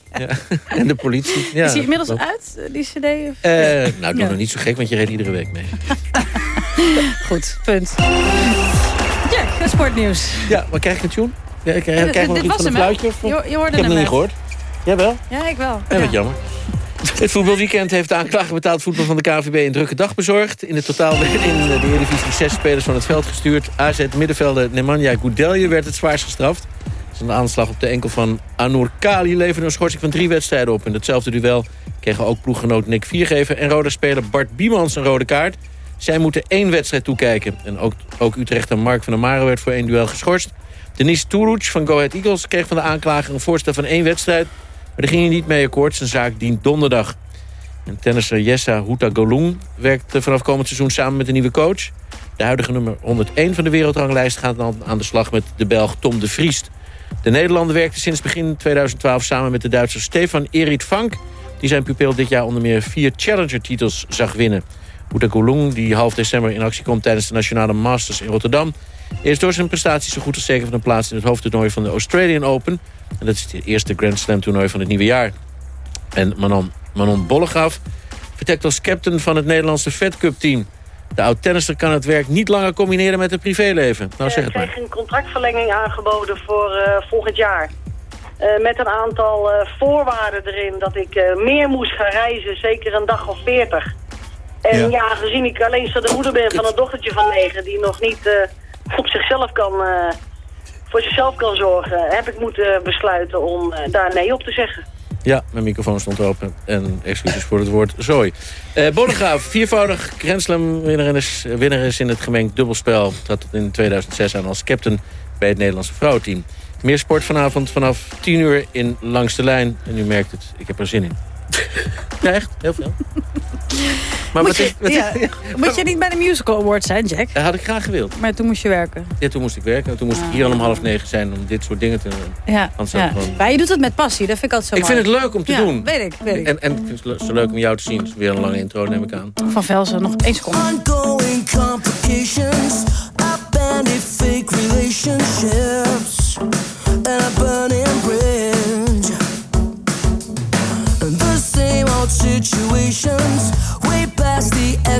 En de politie. Ja, Is die inmiddels uit, eh, die cd? Of? Eh, nou, doe Ja. nog niet zo gek, want je reed iedere week mee. Goed, punt. Jack, het sportnieuws. Ja, maar krijg ik een tune? Ja, ik krijg, Ja, krijg dit nog iets was van een fluitje? Of? Je- je hoorde ik heb hem nog niet gehoord. Jij wel? Ja, ik wel. En wat Ja. jammer. Het voetbalweekend heeft de aanklager betaald voetbal van de KVB een drukke dag bezorgd. In het totaal werden in de Eredivisie zes spelers van het veld gestuurd. AZ middenvelder Nemanja Goudelje werd het zwaarst gestraft. Zijn aanslag op de enkel van Anur Kali leverde een schorsing van drie wedstrijden op. In hetzelfde duel kregen ook ploeggenoot Nick Viergever en rode speler Bart Biemans een rode kaart. Zij moeten één wedstrijd toekijken. En ook, ook Utrecht Mark van der Maren werd voor één duel geschorst. Denis Turuc van Go Ahead Eagles kreeg van de aanklager een voorstel van één wedstrijd. Maar daar ging hij niet mee akkoord. Zijn zaak dient donderdag. En tennisser Jessa Huta Golung werkt eh, vanaf komend seizoen samen met een nieuwe coach. De huidige nummer 101 van de wereldranglijst gaat dan aan de slag met de Belg Tom de Vriest. De Nederlander werkte sinds begin 2012 samen met de Duitser Stefan Erit Vank... die zijn pupil dit jaar onder meer vier Challenger-titels zag winnen. Huta Golung, die half december in actie komt tijdens de Nationale Masters in Rotterdam... is door zijn prestaties zo goed als zeker van een plaats in het hoofdtoernooi van de Australian Open. En dat is het eerste Grand Slam toernooi van het nieuwe jaar. En Manon, Manon Bollegraf vertrekt als captain van het Nederlandse Fed Cup team. De oud-tennister kan het werk niet langer combineren met het privéleven. Nou, zeg het Ik maar. kreeg een contractverlenging aangeboden voor eh, volgend jaar. Eh, met een aantal eh, voorwaarden erin dat ik eh, meer moest gaan reizen, zeker een dag of veertig. En Ja. ja, gezien ik alleenstaande moeder ben van een dochtertje van negen die nog niet op zichzelf kan, eh, voor zichzelf kan zorgen, heb ik moeten besluiten om eh, daar nee op te zeggen. Ja, mijn microfoon stond open. En excuses voor het woord zooi. Eh Bollegraaf, viervoudig Grand Slam winnaar is in het gemengd dubbelspel. Dat in 2006 aan als captain bij het Nederlandse vrouwenteam. Meer sport vanavond vanaf 10 uur in Langs de Lijn. En u merkt het, ik heb er zin in. Ja, echt, heel veel. Maar Moet wat je, is, wat ja, is- moet je niet bij de Musical Awards zijn, Jack? Dat had ik graag gewild. Maar toen moest je werken. Ja, toen moest ik werken. Toen moest ik hier al om half negen zijn om dit soort dingen te doen. Ja, ik gewoon- Maar je doet het met passie, dat vind ik altijd zo Ik vind mooi. het leuk om te Ja, doen. weet ik, weet ik. En, en ik vind het zo leuk om jou te zien. Is weer een lange intro, neem ik aan. Van Velsen, nog één seconde. Ongoing complications,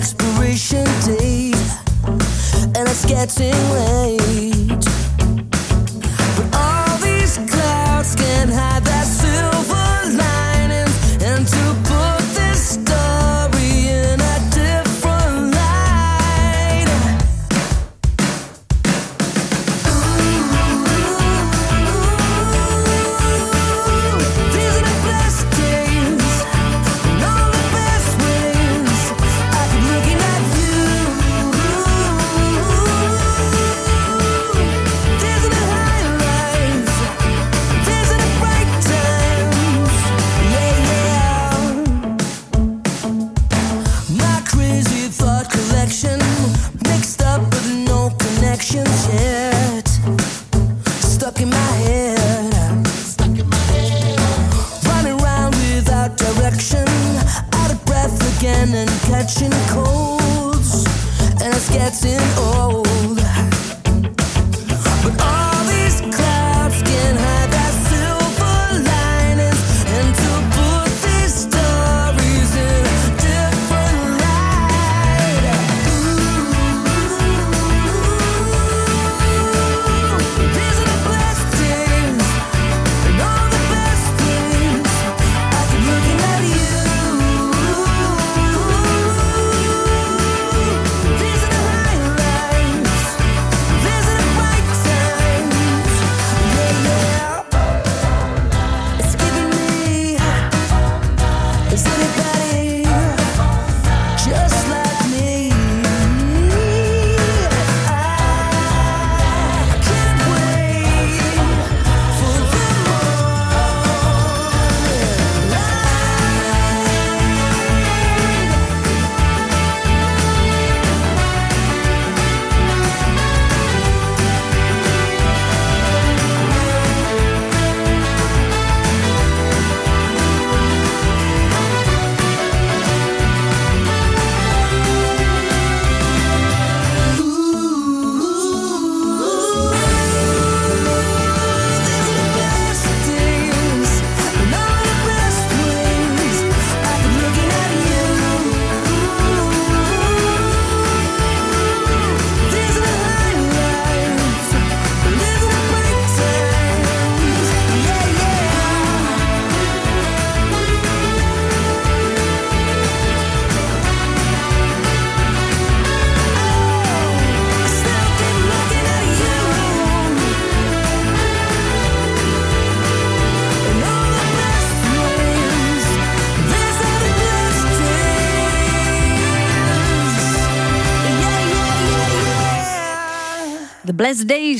expiration date, and it's getting late.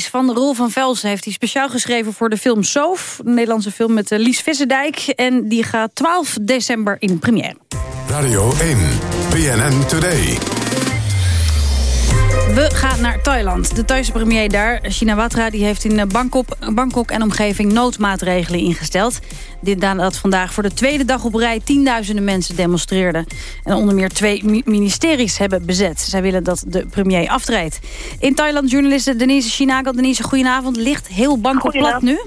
Days van Roel van Velsen heeft hij speciaal geschreven voor de film Soof. Een Nederlandse film met eh, Lies Visserdijk. En die gaat 12 december in première. Radio 1, BNN Today. We gaan naar Thailand. De Thaise premier daar, Shinawatra, die heeft in eh, Bangkok, Bangkok en omgeving noodmaatregelen ingesteld. Dit nadat vandaag voor de tweede dag op rij tienduizenden mensen demonstreerden. En onder meer twee mi- ministeries hebben bezet. Zij willen dat de premier aftreedt. In Thailand journaliste Denise Chinagal. Denise, goedenavond. Ligt heel Bangkok plat nu?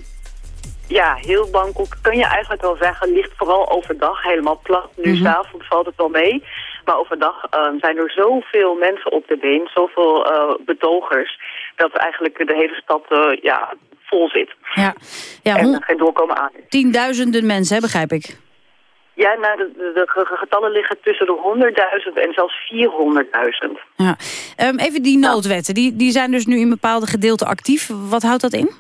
Ja, heel Bangkok kun je eigenlijk wel zeggen, ligt vooral overdag helemaal plat. Nu Mhm. s'avonds valt het wel mee. Maar overdag ehm, zijn er zoveel mensen op de been, zoveel eh, betogers, dat eigenlijk de hele stad eh, ja, vol zit. Ja, ja en geen doorkomen aan tienduizenden mensen, hè, begrijp ik. Ja, nou, de, de, de ge- getallen liggen tussen de 100.000 en zelfs 400.000. Ja. Ehm, even die noodwetten, die, die zijn dus nu in bepaalde gedeelten actief. Wat houdt dat in?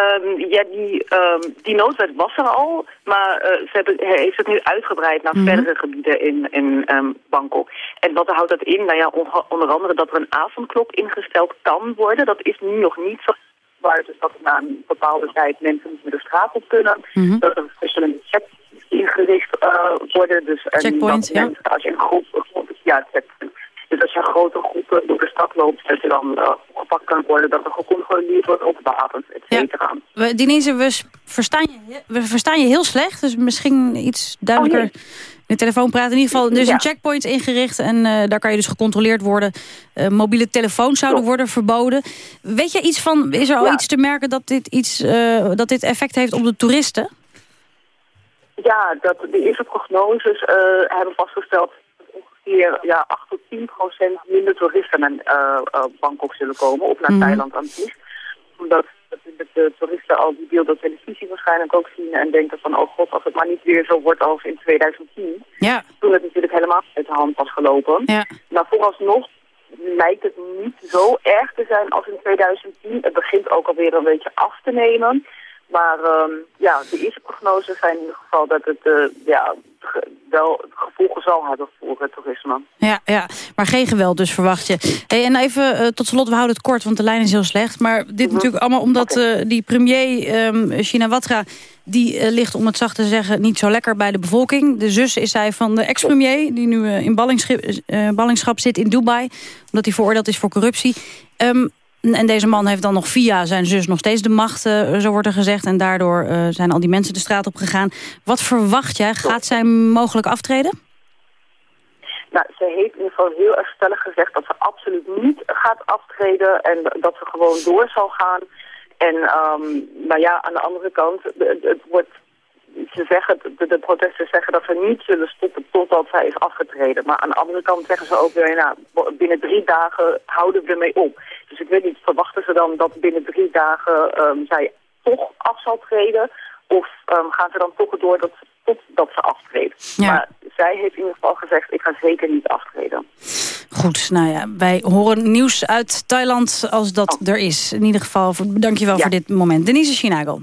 Ehm, ja, die, ehm, die noodwet was er al, maar eh, ze hebben, hij heeft het nu uitgebreid naar Mhm. verdere gebieden in, in ehm, Bangkok. En wat houdt dat in? Nou ja, on- onder andere dat er een avondklok ingesteld kan worden. Dat is nu nog niet zo waar, dus dat na een bepaalde tijd mensen niet meer de straat op kunnen. Mhm. Dat er verschillende checks ingericht eh, worden. Dus, Checkpoints, ja. mensen, als je een groep, ja, checkpoints. Dus als je een grote groep door de stad loopt, dat je dan eh, opgepakt kan worden, dat er gecontroleerd wordt op wapens, et cetera. We, Denise, we verstaan, je, we verstaan je heel slecht. Dus misschien iets duidelijker Oh, in de telefoon praten. In ieder geval, er is Ja. een checkpoint ingericht. En eh, daar kan je dus gecontroleerd worden. Eh, mobiele telefoons zouden worden verboden. Weet je iets van, is er al Ja. iets te merken dat dit, iets, eh, dat dit effect heeft op de toeristen? Ja, dat de eerste prognoses hebben vastgesteld ongeveer ja, 8 tot 10 procent minder toeristen naar eh, eh, Bangkok zullen komen, of naar Mhm. Thailand aan. Omdat de toeristen al die beelden op televisie waarschijnlijk ook zien en denken van, oh god, als het maar niet weer zo wordt als in 2010. Ja. Toen het natuurlijk helemaal uit de hand was gelopen. Ja. Maar vooralsnog lijkt het niet zo erg te zijn als in 2010. Het begint ook alweer een beetje af te nemen. Maar ehm, ja, de eerste prognoses zijn in ieder geval dat het eh, ja, wel gevolgen zal hebben voor het toerisme. Ja, ja, maar geen geweld dus verwacht je. Hey, en even eh, tot slot, we houden het kort, want de lijn is heel slecht. Maar dit natuurlijk allemaal omdat eh, die premier ehm Shinawatra... die ligt, om het zacht te zeggen, niet zo lekker bij de bevolking. De zus is zij van de ex-premier... die nu in ballingschap, ballingschap zit in Dubai... omdat hij veroordeeld is voor corruptie. Ehm, en deze man heeft dan nog via zijn zus nog steeds de macht, eh, zo wordt er gezegd. En daardoor eh, zijn al die mensen de straat op gegaan. Wat verwacht jij? Gaat zij mogelijk aftreden? ze heeft in ieder geval heel erg stellig gezegd dat ze absoluut niet gaat aftreden en dat ze gewoon door zal gaan. En um, nou ja, aan de andere kant, het wordt, ze zeggen, de, de protesters zeggen dat ze niet zullen stoppen totdat zij is afgetreden. Maar aan de andere kant zeggen ze ook weer, nou, binnen drie dagen houden we ermee op. Dus ik weet niet, verwachten ze dan dat binnen drie dagen um, zij toch af zal treden? Of um, gaan ze dan toch door dat, totdat ze aftreedt? Ja. Maar zij heeft in ieder geval gezegd, ik ga zeker niet aftreden. Goed, nou ja, wij horen nieuws uit Thailand als dat er is. In ieder geval, voor, dankjewel voor dit moment. Denise Chinago.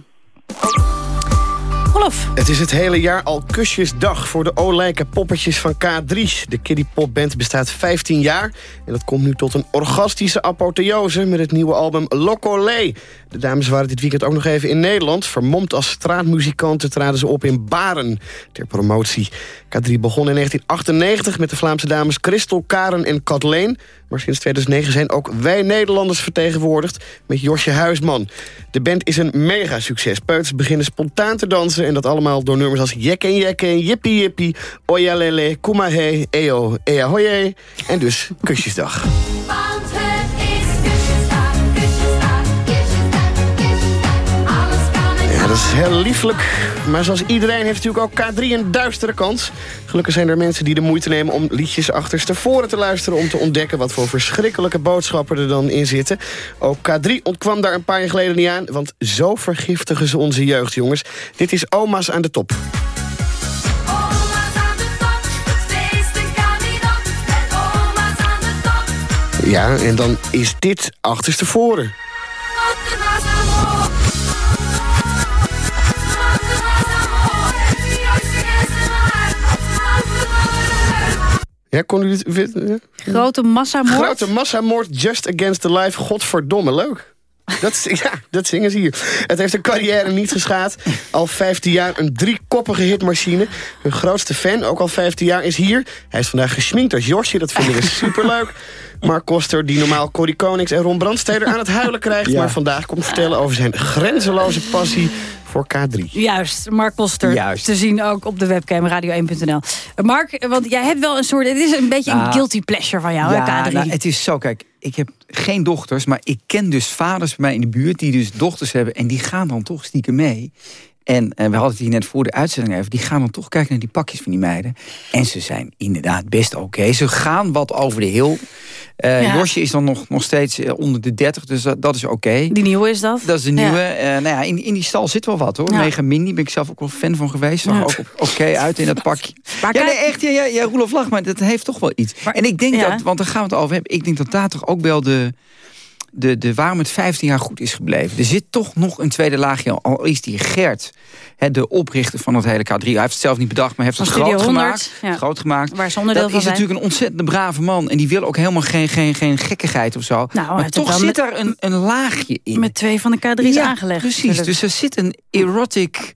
Het is het hele jaar al kusjesdag voor de olijke poppetjes van K3. De kiddie popband bestaat 15 jaar. En dat komt nu tot een orgastische apotheose met het nieuwe album Locolé. De dames waren dit weekend ook nog even in Nederland. Vermomd als straatmuzikanten traden ze op in Baren ter promotie. K3 begon in 1998 met de Vlaamse dames Christel, Karen en Kathleen. Maar sinds 2009 zijn ook wij Nederlanders vertegenwoordigd met Josje Huisman. De band is een mega succes. Peuters beginnen spontaan te dansen en dat allemaal door nummers als Jek en Jek en Jippie Jippie, Oya Lele, Kumahe, Eo, Ea Hoye en dus Kusjesdag. Want het is kusjesdag, kusjesdag, kusjesdag, alles kan en Ja, dat is heel lieflijk. Maar zoals iedereen heeft natuurlijk ook K3 een duistere kant. Gelukkig zijn er mensen die de moeite nemen om liedjes achterstevoren te luisteren... om te ontdekken wat voor verschrikkelijke boodschappen er dan in zitten. Ook K3 ontkwam daar een paar jaar geleden niet aan... want zo vergiftigen ze onze jeugd, jongens. Dit is Oma's aan de top. Oma's aan de top, het feesten kan niet op. Met oma's aan de top, Ja, en dan is dit achterstevoren. Ja, kon u dit weten? Grote massamoord. Grote massamoord just against the life. Godverdomme, leuk. Dat, is- ja, dat zingen ze hier. Het heeft een carrière niet geschaad. Al 15 jaar een driekoppige hitmachine. Hun grootste fan, ook al 15 jaar, is hier. Hij is vandaag gesminkt als Josje, dat vinden we superleuk. Mark Koster, die normaal Corrie Konings en Ron Brandsteder aan het huilen krijgt... Ja. maar vandaag komt vertellen over zijn grenzeloze passie voor K3. Juist, Mark Koster. Juist. Te zien ook op de webcam radio1.nl. Uh, Mark, want jij hebt wel een soort... Het is een beetje een guilty pleasure van jou, ja, hè, K3? nou, het is zo, kijk, ik heb geen dochters, maar ik ken dus vaders bij mij in de buurt die dus dochters hebben en die gaan dan toch stiekem mee. En, we hadden het hier net voor de uitzending even. Die gaan dan toch kijken naar die pakjes van die meiden. En ze zijn inderdaad best oké. Ze gaan wat over de hill. Eh Ja. Josje is dan nog, nog steeds eh, onder de 30, dus dat, dat is oké. Die nieuwe is dat? Dat is de nieuwe. Eh, nou ja, in, in die stal zit wel wat hoor. Ja. Mega Mini ben ik zelf ook wel fan van geweest. Zag ook oké uit in dat pakje. Maar ja, nee, echt. Ja, ja, ja, Roelof lacht, maar dat heeft toch wel iets. en ik denk dat, want daar gaan we het over hebben. Ik denk dat daar toch ook wel de, de, de waarom het 15 jaar goed is gebleven. Er zit toch nog een tweede laagje. Al is die Gert, hè, de oprichter van het hele K3. Hij heeft het zelf niet bedacht, maar heeft het groot 100, gemaakt. ja. Groot gemaakt. Waar dat is zijn. natuurlijk een ontzettend brave man. En die wil ook helemaal geen, geen, geen gekkigheid of zo. Nou, maar toch zit met- daar een, een laagje in. Met twee van de K3's Ja, aangelegd. Precies, natuurlijk. dus er zit een erotic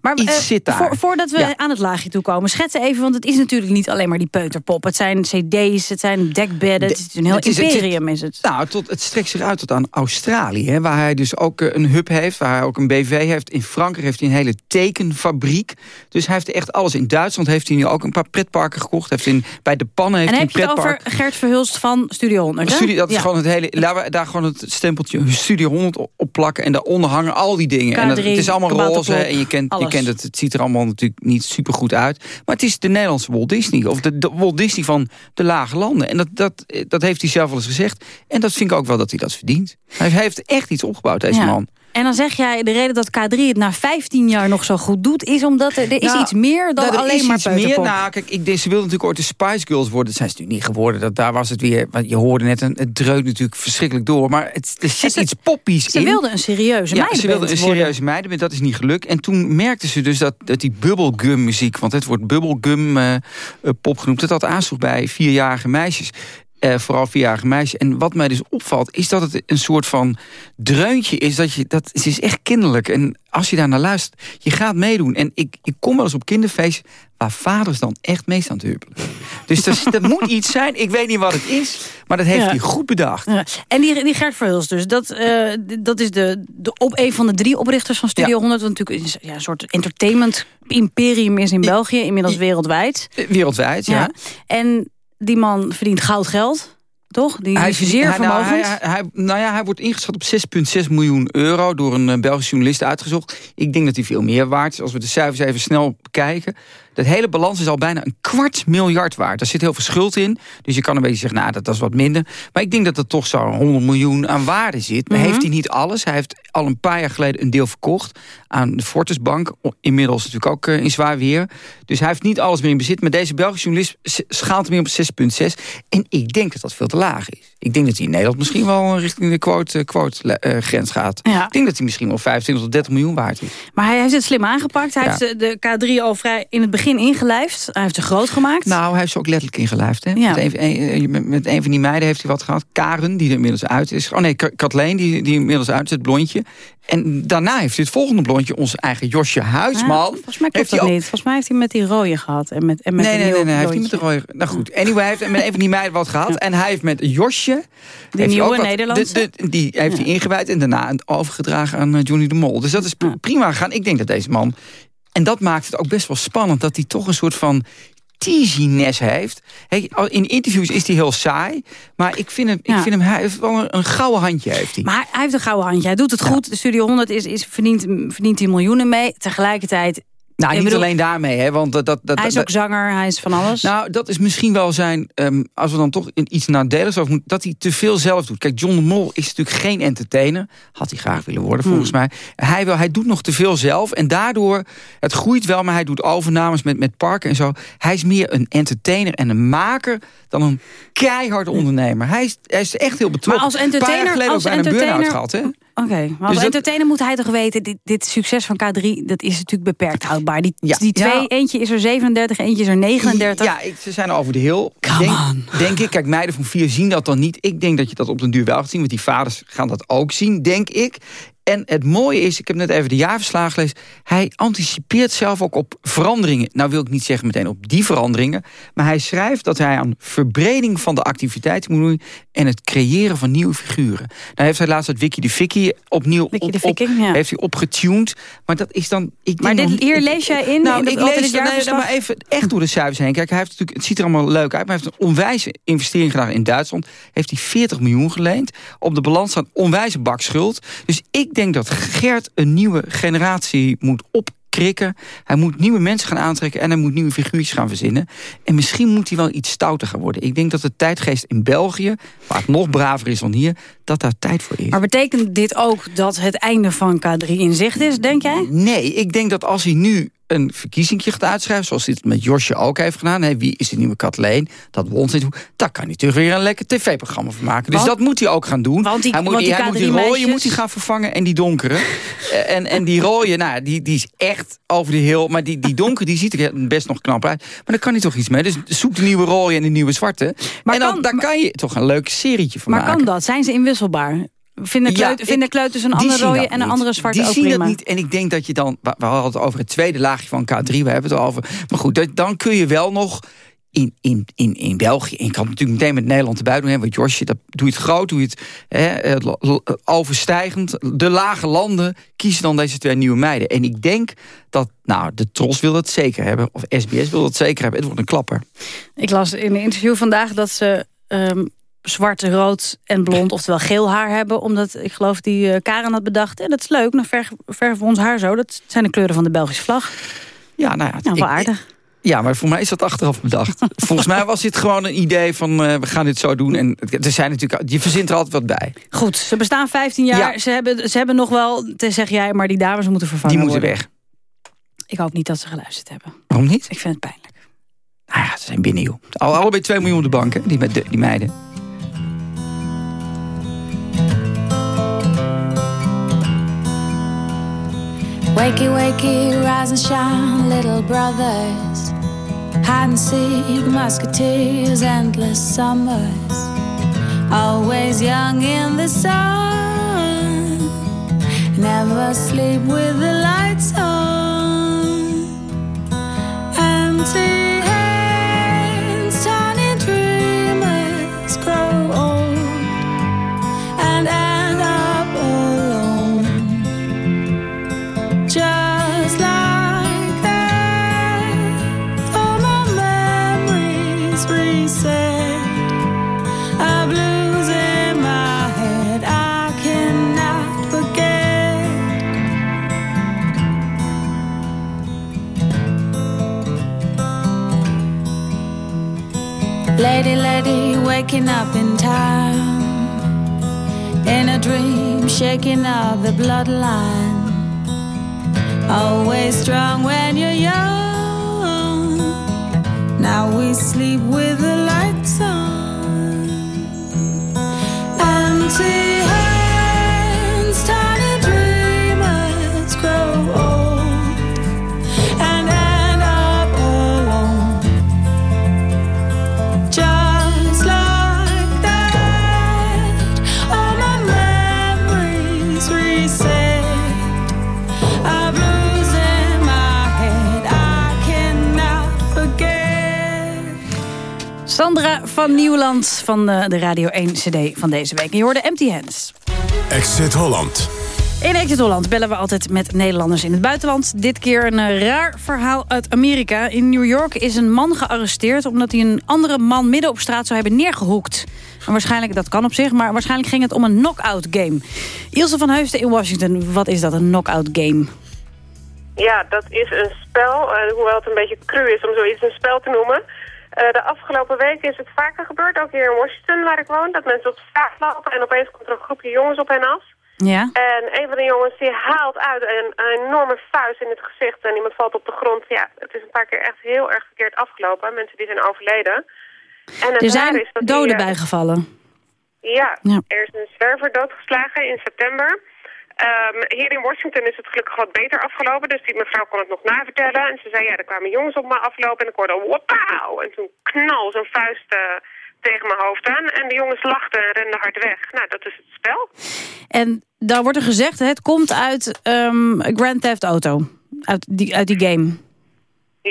Maar iets eh, zit daar. voor- voordat we Ja. aan het laagje toe komen, schetsen even, want het is natuurlijk niet alleen maar die peuterpop. Het zijn cd's, het zijn dekbedden, het is een heel Het is- het is- imperium het. Nou, tot, het strekt zich uit tot aan Australië. Hè, waar hij dus ook eh, een hub heeft. Waar hij ook een BV heeft. In Frankrijk heeft hij een hele tekenfabriek. Dus hij heeft echt alles. In Duitsland heeft hij nu ook een paar pretparken gekocht. Heeft in, bij de pannen heeft En hij heb een je het over pretpark. Gert Verhulst van Studio 100, hè? Studie, dat is gewoon het hele. Laten we daar gewoon het stempeltje Studio 100 op plakken. En daaronder hangen al die dingen. en dat, K3, het is allemaal roze. En je kent, je kent het. Het ziet er allemaal natuurlijk niet super goed uit. Maar het is de Nederlandse Walt Disney. Of de, de Walt Disney van de lage landen. En dat, dat, dat heeft hij zelf wel eens gezegd. En dat vind ik ook wel dat hij dat verdient. Hij heeft echt iets opgebouwd, deze Ja. man. En dan zeg jij, de reden dat K3 het na 15 jaar nog zo goed doet... is omdat er, er is Nou, iets meer dan Nou, alleen maar meer. Nou, kijk, ik, ze wilden natuurlijk ooit de Spice Girls worden. Dat zijn ze natuurlijk niet geworden. Dat, daar was het weer. Want je hoorde net, een, het dreunt natuurlijk verschrikkelijk door. Maar het, er zit ze- iets poppies Ze in. wilden een serieuze ja, meidenband ze wilden een worden. serieuze meidenband. Dat is niet gelukt. En toen merkten ze dus dat, dat die bubblegum muziek... want het wordt bubblegum eh, eh, pop genoemd... dat dat aansloeg bij vierjarige meisjes. Eh, vooral vierjarige meisjes. En wat mij dus opvalt, is dat het een soort van dreuntje is. Dat je, dat, het is echt kinderlijk. En als je daar naar luistert, je gaat meedoen. En ik, ik kom wel eens op kinderfeest waar vaders dan echt mee staan te huppelen. Dus dat, dat moet iets zijn. Ik weet niet wat het is, maar dat heeft Ja. hij goed bedacht. Ja. En die, die Gert Verhulst dus, dat, eh, dat is de, de op, een van de drie oprichters van Studio Ja. 100... wat natuurlijk een, ja, een soort entertainment imperium is in België, inmiddels wereldwijd. Wereldwijd, ja. En die man verdient goud geld. Toch? Die Hij is zeer nou, vermogend. hij, hij, nou ja, hij wordt ingeschat op 6,6 miljoen euro door een eh, Belgische journalist uitgezocht. Ik denk dat hij veel meer waard is. Als we de cijfers even snel bekijken. Dat hele balans is al bijna een kwart miljard waard. Daar zit heel veel schuld in. Dus je kan een beetje zeggen, nou, dat, dat is wat minder. Maar ik denk dat er toch zo'n 100 miljoen aan waarde zit. Maar Mhm. heeft hij niet alles? Hij heeft al een paar jaar geleden een deel verkocht aan de Fortisbank. Inmiddels natuurlijk ook eh, in zwaar weer. Dus hij heeft niet alles meer in bezit. Maar deze Belgische journalist schaalt hem op 6,6. En ik denk dat dat veel te laag is. Ik denk dat hij in Nederland misschien wel richting de quote, quote eh, grens gaat. Ik denk dat hij misschien wel 25 tot 30 miljoen waard is. Maar hij heeft het slim aangepakt. Hij Ja. heeft de K3 al vrij in het begin ingelijfd. Hij heeft ze groot gemaakt. Nou, hij heeft ze ook letterlijk ingelijfd. Hè? Ja. Met, een, met, een van die meiden heeft hij wat gehad. Karen, die er inmiddels uit is. Oh nee, Ka- Kathleen, die, die inmiddels uit is, het blondje. En daarna heeft hij het volgende blondje, onze eigen Josje Huisman. Ja, volgens mij heeft dat hij ook- niet. Volgens mij heeft hij met die rode gehad. En met, en met nee, nee, nee, nee, hij heeft niet met de rode... Nou goed, anyway, hij heeft met een van die meiden wat gehad. En hij heeft met Josje... hij nieuwe Nederlandse? de- de- die heeft hij ingewijd en daarna overgedragen aan eh, Johnny de Mol. Dus dat is pr- prima gegaan. Ik denk dat deze man... En dat maakt het ook best wel spannend... dat hij toch een soort van teasiness heeft. Hey, in interviews is hij heel saai. Maar ik vind hem, ik vind hem hij heeft wel een, een gouden handje. Heeft hij. Maar hij heeft een gouden handje. Hij doet het goed. De Studio 100 is, is, verdient, verdient hij miljoenen mee. Tegelijkertijd... Nou, ik niet bedoel, alleen daarmee, hè, want dat... dat, dat Hij is ook zanger, hij is van alles. Nou, dat is misschien wel zijn... ehm, als we dan toch iets nadeligs over moeten... dat hij te veel zelf doet. Kijk, John de Mol is natuurlijk geen entertainer. Had hij graag willen worden, volgens mij. Hij, wil, hij doet nog te veel zelf. En daardoor... Het groeit wel, maar hij doet overnames met, met parken en zo. Hij is meer een entertainer en een maker... dan een keiharde ondernemer. Hij is, hij is echt heel betrokken. Maar als Een entertainer- geleden als ook bijna een burn-out entertainer- gehad, hè? Oké, maar als Dus dat- entertainer moet hij toch weten... Dit, dit succes van K3, dat is natuurlijk beperkt houdbaar. Die, die twee, Ja. eentje is er 37, eentje is er 39. Ja, ze zijn over de heel. Denk, denk ik, kijk, meiden van vier zien dat dan niet. Ik denk dat je dat op den duur wel gaat zien. Want die vaders gaan dat ook zien, denk ik. En het mooie is, ik heb net even de jaarverslagen gelezen... hij anticipeert zelf ook op veranderingen. Nou wil ik niet zeggen meteen op die veranderingen... maar hij schrijft dat hij aan verbreding van de activiteiten moet doen... en het creëren van nieuwe figuren. Nou heeft hij laatst het Wiki de Vicky opnieuw Wiki de op, op- Viking, ja. heeft hij opgetuned. Maar dat is dan... Ik Maar dit- nog- hier lees jij in, Nou, in de- ik lees het nee, maar even echt door de cijfers heen. Kijk, hij heeft natuurlijk, het ziet er allemaal leuk uit... maar hij heeft een onwijze investering gedaan in Duitsland. Heeft hij 40 miljoen geleend. Op de balans staat onwijze bak schuld. Dus ik denk dat Gert een nieuwe generatie moet opkrikken. Hij moet nieuwe mensen gaan aantrekken... en hij moet nieuwe figuurtjes gaan verzinnen. En misschien moet hij wel iets stouter gaan worden. Ik denk dat de tijdgeest in België... waar het nog braver is dan hier... dat daar tijd voor is. Maar betekent dit ook dat het einde van K3 in zicht is, denk jij? Nee, ik denk dat als hij nu een verkiezingje gaat uitschrijven... zoals het met Josje ook heeft gedaan... Hè, wie is de nieuwe Kathleen, dat won ze niet. Daar kan hij terug weer een lekker tv-programma van maken. Dus Want- dat moet hij ook gaan doen. want die- hij moet want die hij moet die K3 rode meisjes- moet hij gaan vervangen en die donkere. Eh, en, en die rode, nou, die, die is echt over de heel... maar die, die donkere die ziet er best nog knap uit. Maar daar kan hij toch iets mee. Dus zoek de nieuwe rode en de nieuwe zwarte. en dan, daar kan je toch een leuk serietje van Maar maken. kan dat? Zijn ze inwisselbaar? Vinden, Ja, kleut, ik- vinden kleuters een andere rode en een andere zwarte Die ook zien prima? dat niet. En ik denk dat je dan... We hadden het over het tweede laagje van K3. We hebben het al over. Maar goed, dat- dan kun je wel nog... In, in, in, in België, en ik kan het natuurlijk meteen met Nederland erbij doen... Hè, want Josje, dat, doe je het groot, doe je het hè, overstijgend. De lage landen kiezen dan deze twee nieuwe meiden. En ik denk dat, nou, de Tros wil dat zeker hebben... of SBS wil dat zeker hebben. Het wordt een klapper. Ik las in een interview vandaag dat ze ehm, zwart, rood en blond, oftewel geel haar hebben. Omdat, ik geloof, die eh, Karen had bedacht, eh, dat is leuk, dan verven we ons haar zo. Dat zijn de kleuren van de Belgische vlag. Ja, nou ja, Nou, wel ik- aardig. Ja, maar voor mij is dat achteraf bedacht. Volgens mij was dit gewoon een idee van eh, we gaan dit zo doen. En er zijn natuurlijk, je verzint er altijd wat bij. Goed, ze bestaan 15 jaar. Ja. Ze, hebben, ze hebben nog wel, te zeg jij, maar die dames moeten vervangen Die moeten worden. weg. Ik hoop niet dat ze geluisterd hebben. Waarom niet? Ik vind het pijnlijk. Nou ja, ze zijn binnen, joh. Al, allebei 2 miljoen op de bank, hè, die, met de, die meiden. Wakey, wakey, rise and shine, little brothers. Hide and seek, musketeers, endless summers. Always young in the sun. Never sleep with shaking up the bloodline. Always strong when you're young. Now we sleep with the Sandra van Nieuwland van de, de Radio 1 CD van deze week. En je hoorde Empty Hands. Exit Holland. In Exit Holland bellen we altijd met Nederlanders in het buitenland. Dit keer een eh, raar verhaal uit Amerika. In New York is een man gearresteerd... omdat hij een andere man midden op straat zou hebben neergehoekt. En waarschijnlijk, dat kan op zich, maar waarschijnlijk ging het om een knockout game. Ilse van Heusden in Washington, wat is dat, een knockout game? Ja, dat is een spel, eh, hoewel het een beetje cru is om zoiets een spel te noemen. Eh, de afgelopen weken is het vaker gebeurd, ook hier in Washington waar ik woon, dat mensen op straat lopen en opeens komt er een groepje jongens op hen af. Ja? En een van de jongens die haalt uit een, een enorme vuist in het gezicht en iemand valt op de grond. Ja, het is een paar keer echt heel erg verkeerd afgelopen. Mensen die zijn overleden. En Er zijn is dat doden bijgevallen. ja, Ja. er is een zwerver doodgeslagen in september. Ehm, hier in Washington is het gelukkig wat beter afgelopen, dus die mevrouw kon het nog navertellen. En ze zei, ja, er kwamen jongens op me aflopen en ik hoorde wapauw. En toen knal zo'n vuist eh, tegen mijn hoofd aan. En de jongens lachten en renden hard weg. Nou, dat is het spel. En daar wordt er gezegd, het komt uit ehm, Grand Theft Auto. Uit die, uit die game.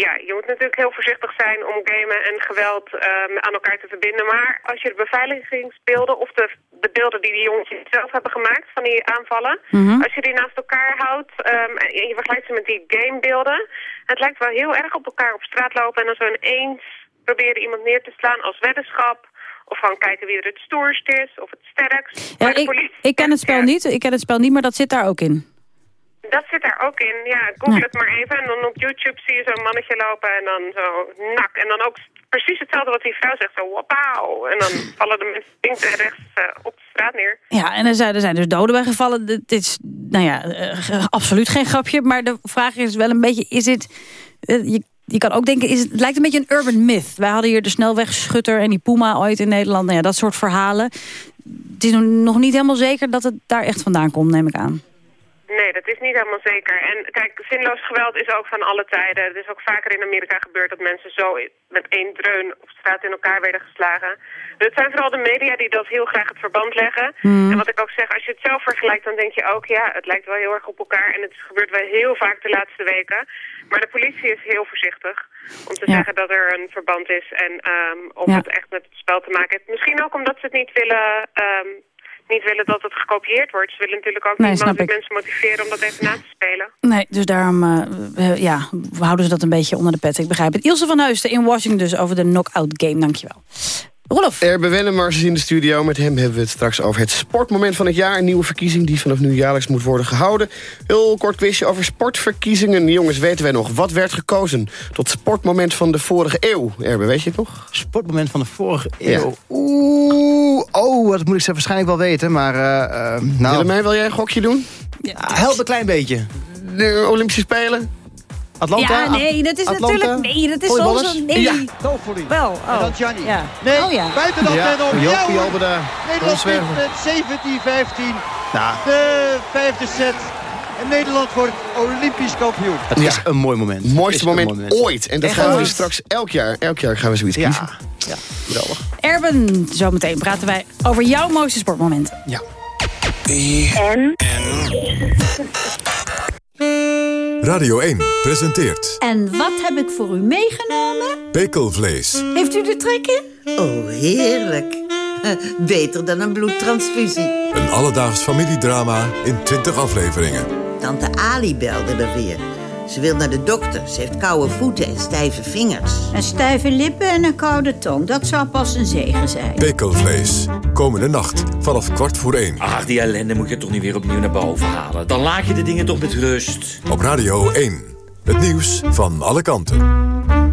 Ja, je moet natuurlijk heel voorzichtig zijn om gamen en geweld ehm, aan elkaar te verbinden. Maar als je de beveiligingsbeelden of de, de beelden die die jongens zelf hebben gemaakt van die aanvallen... Mhm. als je die naast elkaar houdt ehm, en je vergelijkt ze met die gamebeelden... het lijkt wel heel erg op elkaar op straat lopen en dan zo ineens proberen iemand neer te slaan als weddenschap... Of gewoon kijken wie er het stoerst is, of het sterkst. Ja, ik, politie ik ken het spel niet, ik ken het spel niet, maar dat zit daar ook in. Dat zit daar ook in. Ja, google het maar even. En dan op YouTube zie je zo'n mannetje lopen en dan zo nak. En dan ook precies hetzelfde wat die vrouw zegt. Zo wapauw. En dan vallen de mensen links en rechts eh, op de straat neer. Ja, en er zijn, er zijn dus doden bij gevallen. Dit is, nou ja, eh, absoluut geen grapje. Maar de vraag is wel een beetje, is het... eh, je, je kan ook denken, is het, het lijkt een beetje een urban myth. Wij hadden hier de snelwegschutter en die Puma ooit in Nederland. Nou ja, dat soort verhalen. Het is nog niet helemaal zeker dat het daar echt vandaan komt, neem ik aan. Nee, dat is niet helemaal zeker. En kijk, zinloos geweld is ook van alle tijden. Het is ook vaker in Amerika gebeurd dat mensen zo met één dreun op straat in elkaar werden geslagen. Het zijn vooral de media die dat heel graag het verband leggen. Hmm. En wat ik ook zeg, als je het zelf vergelijkt, dan denk je ook, ja, het lijkt wel heel erg op elkaar. En het gebeurt wel heel vaak de laatste weken. Maar de politie is heel voorzichtig om te Ja. zeggen dat er een verband is en ehm om Ja. het echt met het spel te maken heeft. Misschien ook omdat ze het niet willen... ehm, niet willen dat het gekopieerd wordt. Ze willen natuurlijk ook Nee, niet mensen motiveren om dat even na te spelen. Nee, dus daarom eh, ja, houden ze dat een beetje onder de pet. Ik begrijp het. Ilse van Heusden in Washington dus over de knockout game. Dankjewel. Rolof. Erbe Wennemars is in de studio. Met hem hebben we het straks over het sportmoment van het jaar. Een nieuwe verkiezing die vanaf nu jaarlijks moet worden gehouden. Heel kort quizje over sportverkiezingen. Jongens, weten wij nog, wat werd gekozen tot sportmoment van de vorige eeuw? Erbe, weet je het nog? Sportmoment van de vorige Ja. eeuw. Oeh, oh, dat moet ik ze waarschijnlijk wel weten. Maar, eh, eh, nou... Willemijn, wil jij een gokje doen? Help een klein beetje. De Olympische Spelen? Atlanta? Ja, nee, dat is Atlanta? natuurlijk... Nee, dat is zo... Nee. Ja. Wel, oh. En dan Gianni. Ja. Nee, oh, ja. buiten dat Ja, en op. Ja, Nederland wint met 17-15. Nou. De vijfde set. En Nederland wordt Olympisch kampioen. Het is een mooi moment. Mooiste moment, ooit. En dat Echt gaan we straks elk jaar. Elk jaar gaan we zoiets Ja. kiezen. Ja. Geweldig. Erben, zometeen praten wij over jouw mooiste sportmoment. Ja. En? Radio 1 presenteert En wat heb ik voor u meegenomen? Pekelvlees. Heeft u de trek in? Oh, heerlijk. Beter dan een bloedtransfusie. Een alledaags familiedrama in 20 afleveringen. Tante Ali belde er weer. Ze wil naar de dokter. Ze heeft koude voeten en stijve vingers. En stijve lippen en een koude tong. Dat zou pas een zegen zijn. Pekelvlees. Komende nacht vanaf kwart voor één. Ach, die ellende moet je toch niet weer opnieuw naar boven halen. Dan laat je de dingen toch met rust. Op Radio 1. Het nieuws van alle kanten.